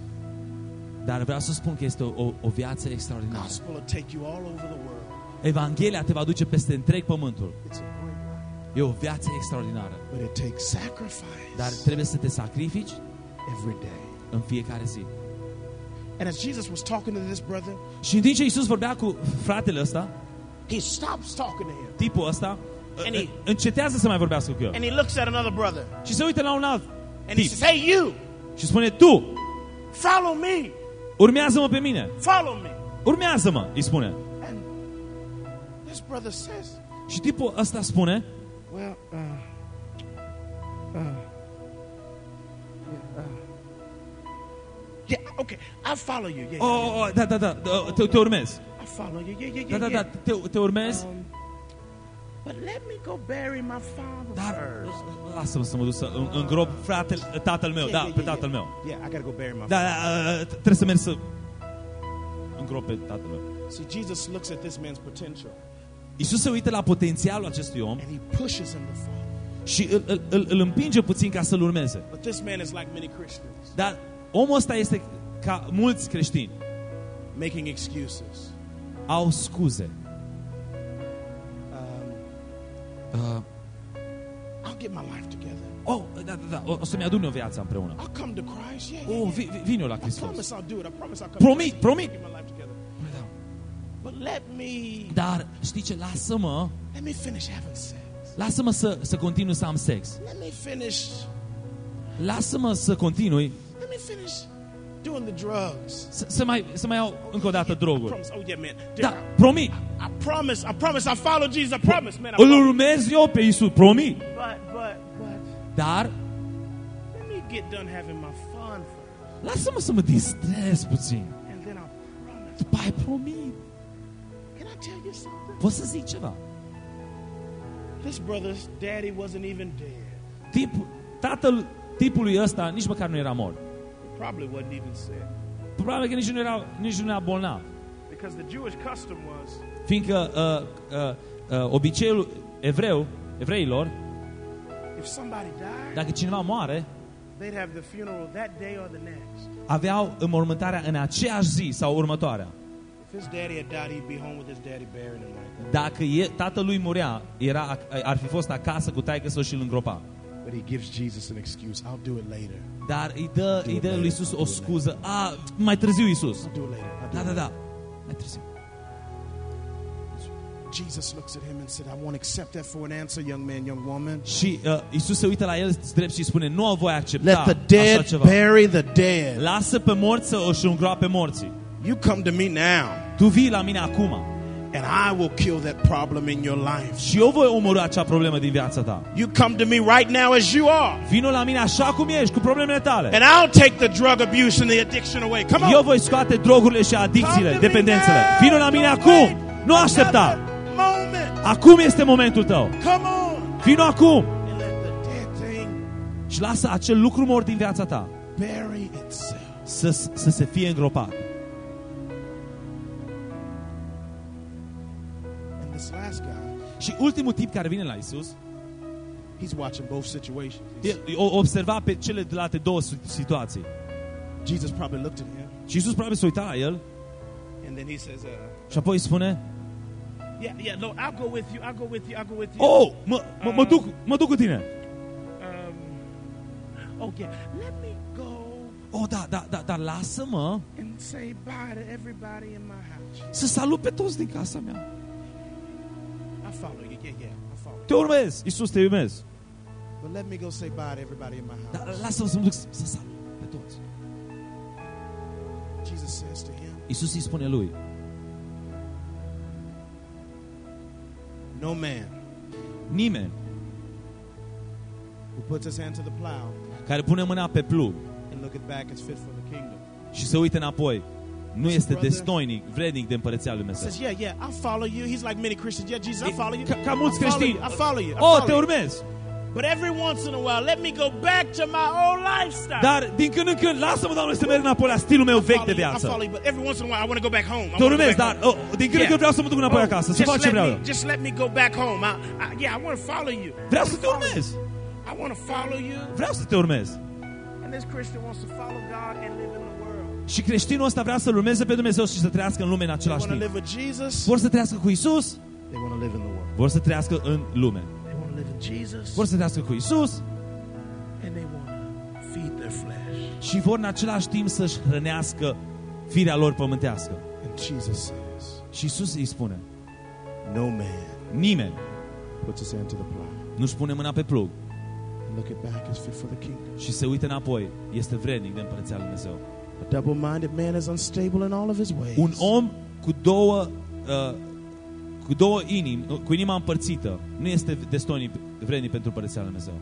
Speaker 2: Dar vreau să spun că este o, o, o viață extraordinară.
Speaker 1: Gospel will take you all over the world.
Speaker 2: Evanghelia te va duce peste întreg pământul.
Speaker 1: It's a great life.
Speaker 2: E o viață extraordinară.
Speaker 1: But it takes sacrifice
Speaker 2: Dar trebuie să te sacrifici
Speaker 1: every day.
Speaker 2: în fiecare zi.
Speaker 1: And as Jesus was talking to this brother,
Speaker 2: Și în timp ce Iisus vorbea cu fratele ăsta,
Speaker 1: he stops talking to him.
Speaker 2: tipul ăsta,
Speaker 1: And he-
Speaker 2: încetează să mai vorbească cu el.
Speaker 1: And he looks at another brother.
Speaker 2: Și se uită la un alt
Speaker 1: And he
Speaker 2: tip
Speaker 1: says, Hey, you,
Speaker 2: și spune, tu,
Speaker 1: follow me.
Speaker 2: urmează-mă pe mine.
Speaker 1: Follow me.
Speaker 2: Urmează-mă, îi spune.
Speaker 1: And this brother says,
Speaker 2: Și tipul ăsta spune,
Speaker 1: Well, uh, uh, yeah, uh, yeah, okay, I'll follow you. Yeah,
Speaker 2: oh,
Speaker 1: yeah,
Speaker 2: oh, oh, da, da, da, da, te, te urmez.
Speaker 1: I'll follow you. Yeah, yeah,
Speaker 2: Da,
Speaker 1: yeah,
Speaker 2: da,
Speaker 1: yeah.
Speaker 2: da, te, te urmez.
Speaker 1: Um,
Speaker 2: Dar
Speaker 1: first.
Speaker 2: lasă-mă să mă duc să în- îngrop fratele, tatăl meu,
Speaker 1: Yeah,
Speaker 2: da,
Speaker 1: yeah,
Speaker 2: pe
Speaker 1: yeah,
Speaker 2: tatăl
Speaker 1: yeah.
Speaker 2: meu.
Speaker 1: Yeah, I gotta go bury my
Speaker 2: Da, da, uh, trebuie să merg să îngrop pe tatăl meu.
Speaker 1: father. See, Jesus looks at this man's potential
Speaker 2: Iisus se uită la potențialul acestui om
Speaker 1: and he pushes him to follow.
Speaker 2: și îl, îl, îl, îl împinge puțin ca să-l urmeze.
Speaker 1: But this man is like many Christians,
Speaker 2: Dar omul ăsta este ca mulți creștini.
Speaker 1: making excuses.
Speaker 2: Au scuze. Uh,
Speaker 1: I'll get my life together.
Speaker 2: oh, da, da, da, o, o să-mi adun o viață împreună.
Speaker 1: I'll come to Christ. Yeah, yeah,
Speaker 2: Oh,
Speaker 1: yeah.
Speaker 2: vi, vi, vin eu la
Speaker 1: I
Speaker 2: Hristos.
Speaker 1: promise I'll do it. I promise I'll come.
Speaker 2: Promit,
Speaker 1: to Christ.
Speaker 2: promit.
Speaker 1: Get my life together.
Speaker 2: Da.
Speaker 1: But let me
Speaker 2: Dar știi ce? Lasă-mă,
Speaker 1: let me finish having sex.
Speaker 2: lasă-mă să, să continui să am sex.
Speaker 1: Let me finish.
Speaker 2: Lasă-mă să continui
Speaker 1: Let me finish doing the drugs.
Speaker 2: să, să, mai, să mai iau încă o dată
Speaker 1: I
Speaker 2: droguri.
Speaker 1: promise. Oh yeah, man. Dude,
Speaker 2: Da,
Speaker 1: I,
Speaker 2: promit.
Speaker 1: I promise. I promise. I follow Jesus. I promise, man. I
Speaker 2: Îl
Speaker 1: promise.
Speaker 2: urmez eu pe Iisus, promit.
Speaker 1: But but but
Speaker 2: Dar
Speaker 1: let me get done having my fun first,
Speaker 2: lasă-mă să mă distrez puțin.
Speaker 1: and then I'll promise.
Speaker 2: După aia promit.
Speaker 1: Can I tell you something?
Speaker 2: Pot să zic ceva?
Speaker 1: This brother's daddy wasn't even dead.
Speaker 2: Tip, tatăl tipului ăsta nici măcar nu era mort.
Speaker 1: He probably wasn't even sick
Speaker 2: Probabil că nici nu era, nici nu era bolnav.
Speaker 1: because the Jewish custom was
Speaker 2: Fiindcă uh, uh, uh, obiceiul evreu, evreilor,
Speaker 1: if somebody died,
Speaker 2: dacă cineva moare,
Speaker 1: they'd have the funeral that day or the next.
Speaker 2: aveau înmormântarea în aceeași zi sau următoarea.
Speaker 1: If his daddy had died, he'd be home with his daddy burying him right there.
Speaker 2: Dacă e, tatălui murea, era, ar fi fost acasă cu taică să și-l îngropa.
Speaker 1: But he gives Jesus an excuse. I'll do it later.
Speaker 2: Dar îi dă,
Speaker 1: Do
Speaker 2: îi
Speaker 1: it
Speaker 2: dă
Speaker 1: later.
Speaker 2: lui Isus
Speaker 1: Do
Speaker 2: o
Speaker 1: it
Speaker 2: scuză. A, mai târziu Isus.
Speaker 1: I'll do it later. I'll do
Speaker 2: Da,
Speaker 1: it
Speaker 2: da,
Speaker 1: later.
Speaker 2: da. Mai târziu.
Speaker 1: Jesus looks at him and said, I won't accept that for an answer, young man, young woman.
Speaker 2: Și uh, Isus se uită la el drept și spune, nu o voi accepta
Speaker 1: Let the
Speaker 2: așa
Speaker 1: dead
Speaker 2: ceva.
Speaker 1: bury the dead.
Speaker 2: Lasă pe morți să își îngroape morții.
Speaker 1: You come to me now,
Speaker 2: Tu vii la mine acum
Speaker 1: and I will kill that problem in your life.
Speaker 2: și eu voi omorâ acea problemă din viața ta.
Speaker 1: You come to me right now as you are,
Speaker 2: Vino la mine așa cum ești, cu problemele tale.
Speaker 1: and I'll take the drug abuse and the addiction away. Come
Speaker 2: Eu
Speaker 1: on.
Speaker 2: voi scoate drogurile și
Speaker 1: Come
Speaker 2: adicțiile,
Speaker 1: to me
Speaker 2: dependențele.
Speaker 1: now.
Speaker 2: Vino la mine
Speaker 1: Don't
Speaker 2: acum.
Speaker 1: wait
Speaker 2: Nu aștepta.
Speaker 1: another Moment.
Speaker 2: Acum este momentul tău.
Speaker 1: Come on.
Speaker 2: Vino acum
Speaker 1: And let the dead thing
Speaker 2: și lasă acel lucru mort din viața ta
Speaker 1: bury itself.
Speaker 2: să, să se fie îngropat. Și ultimul tip care vine la Isus,
Speaker 1: he's watching both situations.
Speaker 2: el o observa pe cele de la două si- situații.
Speaker 1: Jesus probably looked at him,
Speaker 2: Și Isus probabil se uita la el
Speaker 1: and then he says, uh,
Speaker 2: și apoi spune,
Speaker 1: "Yeah, yeah, Lord, I'll go with you. I'll go with you. I'll go with you."
Speaker 2: Oh, mă, mă, mă, duc, mă duc cu tine.
Speaker 1: Um, oh yeah, let me go
Speaker 2: Oh, da, da, da, dar lasă-mă
Speaker 1: and say bye to everybody in my house.
Speaker 2: să salut pe toți din casa mea.
Speaker 1: I follow you. Yeah, yeah, I follow.
Speaker 2: Te urmez, Isus, te urmez.
Speaker 1: But let me go say bye to everybody in my house.
Speaker 2: Dar lasă-mă să mă duc să salut pe toți.
Speaker 1: Jesus says to him,
Speaker 2: Isus îi spune lui,
Speaker 1: "No man
Speaker 2: nimeni
Speaker 1: who puts his hand to the plow
Speaker 2: care pune mâna pe plug
Speaker 1: and look it back as fit for the kingdom.
Speaker 2: și se uită înapoi, nu este
Speaker 1: brother-
Speaker 2: destoinic, vrednic de împărăția lui Dumnezeu.
Speaker 1: Says, yeah, yeah, I follow you. He's like many Christians. Yeah, Jesus, I follow you.
Speaker 2: Ca, ca mulți
Speaker 1: I follow
Speaker 2: creștini.
Speaker 1: you. I follow you. I
Speaker 2: Oh,
Speaker 1: follow
Speaker 2: te
Speaker 1: you.
Speaker 2: urmez.
Speaker 1: But every once in a while, let me go back to my old lifestyle.
Speaker 2: Dar din când în când, lasă-mă, Doamne, să merg înapoi la stilul meu
Speaker 1: I
Speaker 2: vechi
Speaker 1: follow
Speaker 2: de
Speaker 1: you, I
Speaker 2: viață.
Speaker 1: follow you, but every once in a while, I want to go back home. I
Speaker 2: Te
Speaker 1: wanna go
Speaker 2: urmez,
Speaker 1: back
Speaker 2: dar
Speaker 1: home.
Speaker 2: oh, din când în când vreau să mă duc înapoi
Speaker 1: Oh,
Speaker 2: acasă, să
Speaker 1: just
Speaker 2: fac ce
Speaker 1: let
Speaker 2: vreau
Speaker 1: me,
Speaker 2: eu.
Speaker 1: just let me go back home. I, I, yeah, I want to follow you.
Speaker 2: Vreau
Speaker 1: I
Speaker 2: să
Speaker 1: wanna
Speaker 2: te
Speaker 1: follow
Speaker 2: urmez.
Speaker 1: you. I want to follow you.
Speaker 2: Vreau să te urmez.
Speaker 1: And this Christian wants to follow God and live in the world.
Speaker 2: Și creștinul ăsta vrea să-L urmeze pe Dumnezeu și să trăiască în lume în
Speaker 1: They
Speaker 2: același
Speaker 1: want to
Speaker 2: timp.
Speaker 1: live with Jesus.
Speaker 2: Vor să trăiască cu Isus,
Speaker 1: They want to live in the world.
Speaker 2: vor să trăiască în lume.
Speaker 1: They want to live in Jesus.
Speaker 2: Vor să trăiască cu Isus
Speaker 1: And they want to feed their flesh.
Speaker 2: și vor în același timp să-și hrănească firea lor pământească.
Speaker 1: And Jesus says,
Speaker 2: Și Isus îi spune,
Speaker 1: No man
Speaker 2: nimeni
Speaker 1: puts his hand to the plow
Speaker 2: nu-și pune mâna pe plug
Speaker 1: and look it back as fit for the kingdom.
Speaker 2: și se uită înapoi, este vrednic de împărăția lui Dumnezeu.
Speaker 1: A double-minded man is unstable in all of his ways.
Speaker 2: Un om cu două, uh, cu două inimi, cu inima împărțită, nu este destoinic vrednic pentru împărăția lui Dumnezeu.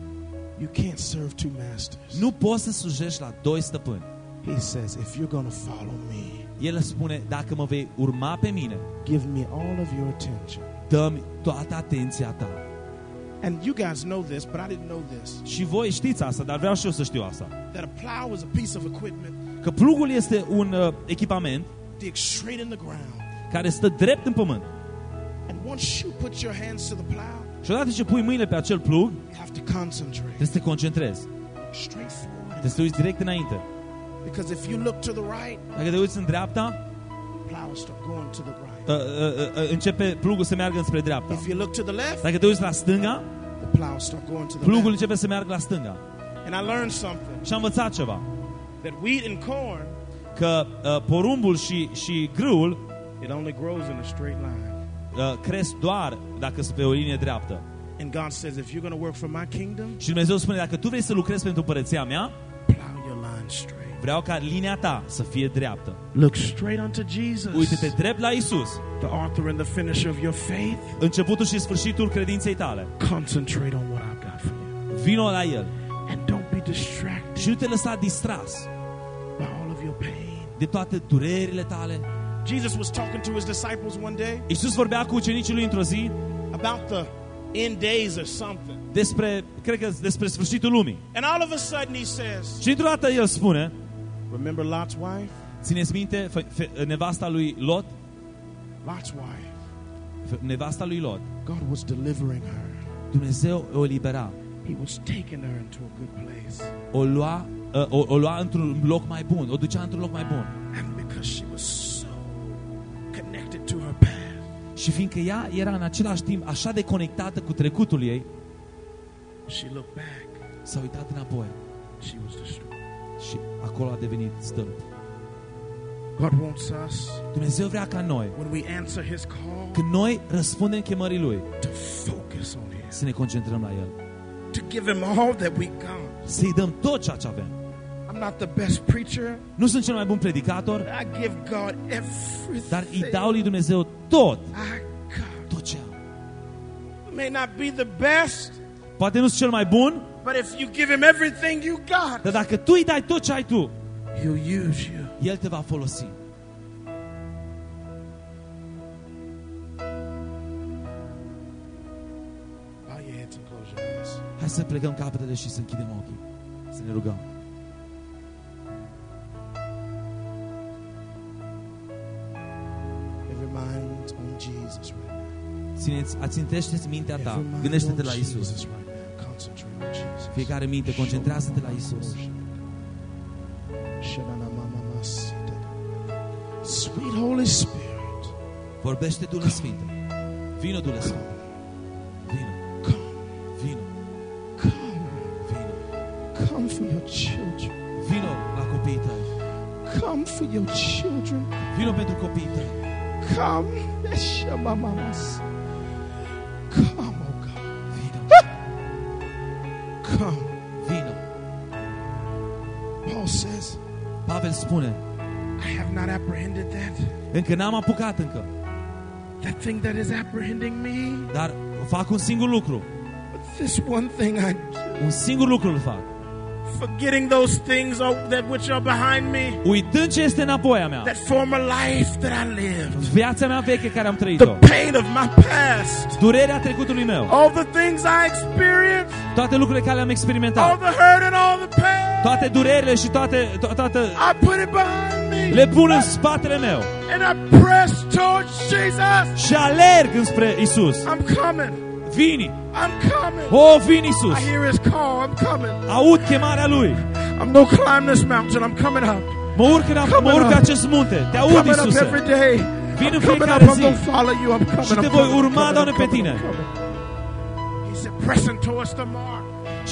Speaker 1: You can't serve two masters.
Speaker 2: Nu poți să slujești la doi stăpâni.
Speaker 1: He says, if you're going to follow me,
Speaker 2: El spune, dacă mă vei urma pe mine,
Speaker 1: give me all of your attention.
Speaker 2: dă-mi toată atenția ta.
Speaker 1: And you guys know this, but I didn't know this.
Speaker 2: Și voi știți asta, dar vreau și eu să știu asta.
Speaker 1: That a plow is a piece of equipment
Speaker 2: Că plugul este un uh, echipament
Speaker 1: dig straight in the ground.
Speaker 2: care stă drept în pământ.
Speaker 1: And once you put your hands to the plow,
Speaker 2: Și odată ce pui mâinile pe acel plug,
Speaker 1: you have to concentrate.
Speaker 2: trebuie să te concentrezi.
Speaker 1: Straight forward.
Speaker 2: Trebuie să te uiți direct înainte.
Speaker 1: Because if you look to the right,
Speaker 2: Dacă te uiți în dreapta,
Speaker 1: the plow will start going to the right.
Speaker 2: uh, uh, uh, începe plugul să meargă înspre dreapta.
Speaker 1: If you look to the left,
Speaker 2: Dacă te uiți la stânga,
Speaker 1: the plow will start going to the
Speaker 2: plugul
Speaker 1: left.
Speaker 2: începe să meargă la stânga.
Speaker 1: And I learned something
Speaker 2: Și am învățat ceva.
Speaker 1: That wheat and corn,
Speaker 2: Că uh, porumbul și, și grâul
Speaker 1: it only grows in a straight line.
Speaker 2: uh, cresc doar dacă sunt pe o linie dreaptă.
Speaker 1: And God says, if you're going to work for my kingdom,
Speaker 2: Și Dumnezeu spune, dacă tu vrei să lucrezi pentru împărăția mea,
Speaker 1: plow your line straight.
Speaker 2: vreau ca linia ta să fie dreaptă.
Speaker 1: Look straight unto Jesus,
Speaker 2: Uite-te drept la Isus,
Speaker 1: the author and the finisher of your faith.
Speaker 2: începutul și sfârșitul credinței tale.
Speaker 1: Concentrate on what I've got for you.
Speaker 2: Vino la El
Speaker 1: And don't be distracted
Speaker 2: și nu te lăsa distras de toate durerile tale.
Speaker 1: Jesus was talking to his disciples one day
Speaker 2: Isus vorbea cu ucenicii lui într-o zi
Speaker 1: about the end days or something.
Speaker 2: despre, cred că despre sfârșitul lumii.
Speaker 1: And all of a sudden he says,
Speaker 2: Și într-o dată El spune,
Speaker 1: Remember Lot's wife?
Speaker 2: țineți minte fe, fe, nevasta lui Lot?
Speaker 1: Lot's wife.
Speaker 2: Fe- Nevasta lui Lot.
Speaker 1: God was delivering her.
Speaker 2: Dumnezeu o libera.
Speaker 1: He was taking her into a good place.
Speaker 2: O lua, uh, o, o lua într-un loc mai bun. O ducea într-un loc mai bun.
Speaker 1: And because she was so connected to her past,
Speaker 2: Și fiindcă ea era în același timp așa de conectată cu trecutul ei,
Speaker 1: she looked back.
Speaker 2: s-a uitat înapoi.
Speaker 1: She was destroyed.
Speaker 2: Și acolo a devenit stâlp.
Speaker 1: God wants us,
Speaker 2: Dumnezeu vrea ca noi,
Speaker 1: when we answer his call,
Speaker 2: când noi răspundem chemării Lui,
Speaker 1: to focus on him,
Speaker 2: să ne concentrăm la El.
Speaker 1: to give him all that we got.
Speaker 2: Să-i dăm tot ceea ce avem.
Speaker 1: I'm not the best preacher.
Speaker 2: Nu sunt cel mai bun predicator,
Speaker 1: I give God everything
Speaker 2: dar îi dau lui Dumnezeu tot,
Speaker 1: I got.
Speaker 2: tot ce am.
Speaker 1: May not be the best,
Speaker 2: Poate nu sunt cel mai bun,
Speaker 1: but if you give him everything you got,
Speaker 2: dar dacă tu îi dai tot ce ai tu,
Speaker 1: he'll use you.
Speaker 2: El te va folosi.
Speaker 1: Bow your heads and close your eyes.
Speaker 2: Hai să plecăm capetele și să închidem ochii. Să ne rugăm. Țineți, ațintește-ți mintea ta.
Speaker 1: Every mind
Speaker 2: Gândește-te
Speaker 1: on
Speaker 2: la Isus.
Speaker 1: Jesus right now. Concentrate on Jesus.
Speaker 2: Fiecare minte, concentrează-te la Isus.
Speaker 1: Sweet Holy Spirit,
Speaker 2: Vorbește Duhul Sfânt. Vino, Duhul Sfânt. Vino,
Speaker 1: come,
Speaker 2: vino,
Speaker 1: come,
Speaker 2: vino.
Speaker 1: come for your children.
Speaker 2: Vino la copiii tăi.
Speaker 1: Come for your children.
Speaker 2: Vino pentru copiii tăi.
Speaker 1: Come, Eshamamas. Come, oh God.
Speaker 2: Vino,
Speaker 1: Come.
Speaker 2: vino.
Speaker 1: Paul says,
Speaker 2: Pavel spune,
Speaker 1: I have not apprehended that.
Speaker 2: încă n-am apucat încă,
Speaker 1: That thing that is apprehending me.
Speaker 2: dar fac un singur lucru.
Speaker 1: But this one thing I do,
Speaker 2: Un singur lucru îl fac.
Speaker 1: Forgetting those things are- that which are behind me,
Speaker 2: uitând ce este înapoi a mea,
Speaker 1: that former life that I lived,
Speaker 2: viața mea veche care am
Speaker 1: the
Speaker 2: trăit-o,
Speaker 1: pain of my past,
Speaker 2: durerea trecutului meu,
Speaker 1: all the things I experienced,
Speaker 2: toate lucrurile care le-am
Speaker 1: all
Speaker 2: experimentat,
Speaker 1: the hurt and all the pain,
Speaker 2: toate durerile și toate, to- toate
Speaker 1: I put it behind me.
Speaker 2: le pun în spatele meu.
Speaker 1: And I press towards Jesus.
Speaker 2: și alerg înspre Isus.
Speaker 1: I'm coming.
Speaker 2: Vini!
Speaker 1: I'm coming.
Speaker 2: O, vin Isus!
Speaker 1: I hear his call. I'm coming.
Speaker 2: Aud chemarea Lui.
Speaker 1: I'm gonna climb this mountain. I'm coming up.
Speaker 2: Mă urc, în, mă urc acest munte. Te aud,
Speaker 1: Coming up
Speaker 2: Isuse.
Speaker 1: every day.
Speaker 2: Vin
Speaker 1: I'm
Speaker 2: în
Speaker 1: coming up.
Speaker 2: fiecare
Speaker 1: I'm
Speaker 2: zi.
Speaker 1: gonna follow you. I'm coming.
Speaker 2: Și te
Speaker 1: I'm
Speaker 2: voi
Speaker 1: coming, I'm
Speaker 2: urma,
Speaker 1: coming,
Speaker 2: Doamne,
Speaker 1: I'm
Speaker 2: pe
Speaker 1: coming,
Speaker 2: tine.
Speaker 1: I'm coming. He said, pressing towards the mark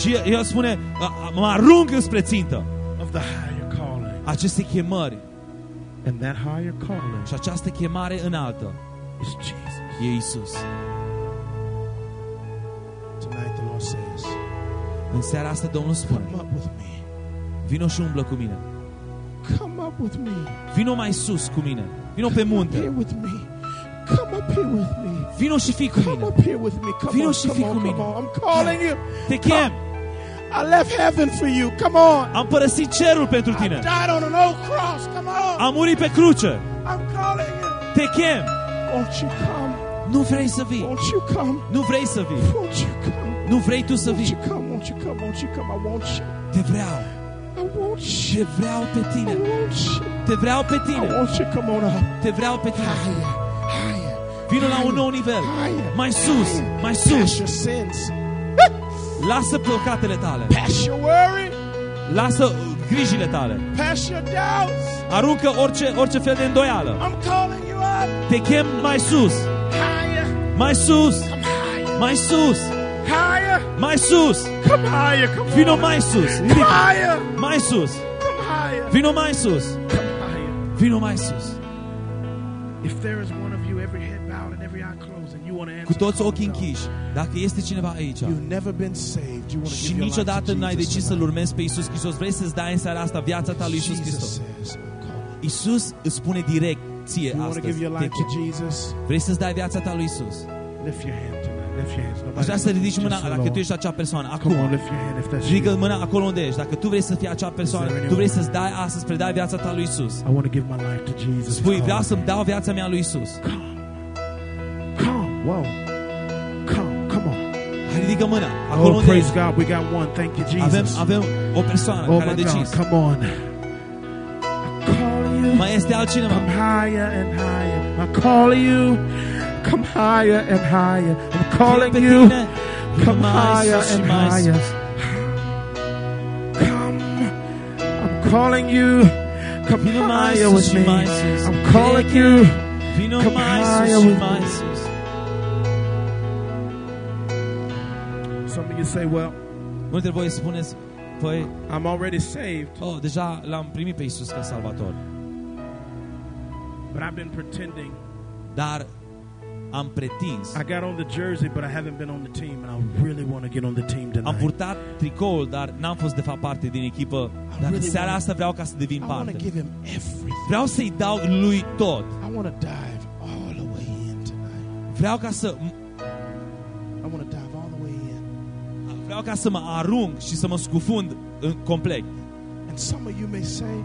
Speaker 2: Și el spune, "A- a- mă arunc înspre țintă.
Speaker 1: of the higher calling.
Speaker 2: Aceste chemări
Speaker 1: And that higher calling
Speaker 2: și această chemare înaltă
Speaker 1: is Jesus.
Speaker 2: e Isus.
Speaker 1: Tonight the Lord says,
Speaker 2: În seara asta Domnul spune,
Speaker 1: come up with me.
Speaker 2: vino și umblă cu mine.
Speaker 1: Come up with me.
Speaker 2: Vino mai sus cu mine. Vino pe
Speaker 1: Come up
Speaker 2: munte.
Speaker 1: here with me. Come up here with me.
Speaker 2: Vino și fii cu
Speaker 1: Come
Speaker 2: mine.
Speaker 1: up here with me. Come
Speaker 2: Vino
Speaker 1: on,
Speaker 2: și
Speaker 1: come
Speaker 2: fii
Speaker 1: on,
Speaker 2: cu
Speaker 1: come
Speaker 2: mine.
Speaker 1: on. I'm calling you.
Speaker 2: Te chem.
Speaker 1: I left heaven for you. Come on.
Speaker 2: Am părăsit cerul pentru
Speaker 1: I
Speaker 2: tine.
Speaker 1: died on an old cross. Come on.
Speaker 2: Am murit pe cruce.
Speaker 1: I'm calling you.
Speaker 2: Te chem.
Speaker 1: Won't you come?
Speaker 2: Nu vrei să vii.
Speaker 1: Won't you come?
Speaker 2: Nu vrei să vii.
Speaker 1: Won't you come?
Speaker 2: Nu vrei tu să
Speaker 1: Won't
Speaker 2: vii.
Speaker 1: you come? Won't you come? Won't you come? I want you.
Speaker 2: Te vreau.
Speaker 1: I want
Speaker 2: Te
Speaker 1: you.
Speaker 2: vreau pe
Speaker 1: I
Speaker 2: tine.
Speaker 1: want you.
Speaker 2: Te vreau pe
Speaker 1: I
Speaker 2: tine.
Speaker 1: want you. Come on up.
Speaker 2: Te vreau pe tine.
Speaker 1: Higher. Higher.
Speaker 2: Vino la un nou nivel.
Speaker 1: Higher.
Speaker 2: Mai sus. Mai
Speaker 1: Past
Speaker 2: sus.
Speaker 1: your sins.
Speaker 2: Lasă păcatele tale.
Speaker 1: Past your worry.
Speaker 2: Lasă grijile tale.
Speaker 1: Past your doubts.
Speaker 2: Aruncă orice, orice fel de îndoială.
Speaker 1: I'm calling you up.
Speaker 2: Te chem mai sus.
Speaker 1: Higher.
Speaker 2: Mai sus.
Speaker 1: Come higher.
Speaker 2: Mai sus.
Speaker 1: Higher.
Speaker 2: Mai sus.
Speaker 1: Come higher. Come
Speaker 2: Vino
Speaker 1: on.
Speaker 2: mai sus.
Speaker 1: Come higher.
Speaker 2: Mai sus.
Speaker 1: Come higher.
Speaker 2: Vino mai sus.
Speaker 1: Come higher.
Speaker 2: Vino mai sus.
Speaker 1: If there is one of you, every head bowed and every eye closed, and you want to answer,
Speaker 2: Cu toți
Speaker 1: the call
Speaker 2: ochii
Speaker 1: of God,
Speaker 2: închiși. Dacă este cineva aici
Speaker 1: You've never been saved. You want to
Speaker 2: și
Speaker 1: give your life to
Speaker 2: niciodată n-ai
Speaker 1: Jesus
Speaker 2: decis să-L
Speaker 1: tonight.
Speaker 2: urmezi pe Isus Hristos, vrei să-ți dai în seara asta viața ta lui Isus
Speaker 1: Jesus
Speaker 2: Hristos.
Speaker 1: says, I'm calling.
Speaker 2: Isus îți spune direct ție
Speaker 1: You want to
Speaker 2: astăzi.
Speaker 1: give your
Speaker 2: te
Speaker 1: life to
Speaker 2: chem.
Speaker 1: Jesus?
Speaker 2: Vrei să-ți dai viața ta lui Isus?
Speaker 1: Lift your hand tonight. Lift your hands.
Speaker 2: Aș
Speaker 1: Nobody
Speaker 2: vrea să ridici
Speaker 1: just
Speaker 2: mâna
Speaker 1: the
Speaker 2: dacă tu
Speaker 1: Lord.
Speaker 2: ești acea persoană.
Speaker 1: Come
Speaker 2: Acum,
Speaker 1: on, lift your hand if that's
Speaker 2: ridică
Speaker 1: you.
Speaker 2: mâna acolo unde ești. Dacă tu vrei să fii acea persoană,
Speaker 1: Is there
Speaker 2: tu vrei
Speaker 1: anyone?
Speaker 2: să-ți dai astăzi, predai viața ta lui Isus.
Speaker 1: I want to give my life to Jesus.
Speaker 2: Spui,
Speaker 1: Come.
Speaker 2: vreau să-mi dau viața mea lui Isus.
Speaker 1: Come. Whoa. Come. Come on.
Speaker 2: Hai, ridică mâna. Acolo
Speaker 1: Oh,
Speaker 2: unde
Speaker 1: praise
Speaker 2: ești.
Speaker 1: God. We got one. Thank you,
Speaker 2: Avem,
Speaker 1: Jesus.
Speaker 2: avem o persoană
Speaker 1: Oh,
Speaker 2: care a
Speaker 1: my God.
Speaker 2: decis.
Speaker 1: Come on. I call you.
Speaker 2: Mai este altcineva.
Speaker 1: Come higher and higher. I call you. Come higher and higher. I'm calling you. Come higher and higher. Come. I'm calling you. Come higher with me. I'm calling you. Come higher with me. Some of you say, well,
Speaker 2: dintre voi spuneți, păi,
Speaker 1: I'm already saved,
Speaker 2: oh, deja l-am primit pe Isus ca salvator.
Speaker 1: but I've been pretending.
Speaker 2: Dar am pretins.
Speaker 1: I got on the jersey, but I haven't been on the team, and I really want to get on the team
Speaker 2: Am
Speaker 1: tonight.
Speaker 2: purtat tricoul, dar n-am fost de fapt parte din echipă. Dar în
Speaker 1: really
Speaker 2: seara
Speaker 1: wanna-
Speaker 2: asta vreau ca să devin
Speaker 1: I want to
Speaker 2: parte.
Speaker 1: give him everything.
Speaker 2: Vreau să-i dau lui tot.
Speaker 1: I want to dive all the way in tonight.
Speaker 2: Vreau ca să
Speaker 1: I want to dive all the way in.
Speaker 2: vreau ca să mă arunc și să mă scufund în complet.
Speaker 1: And some of you may say,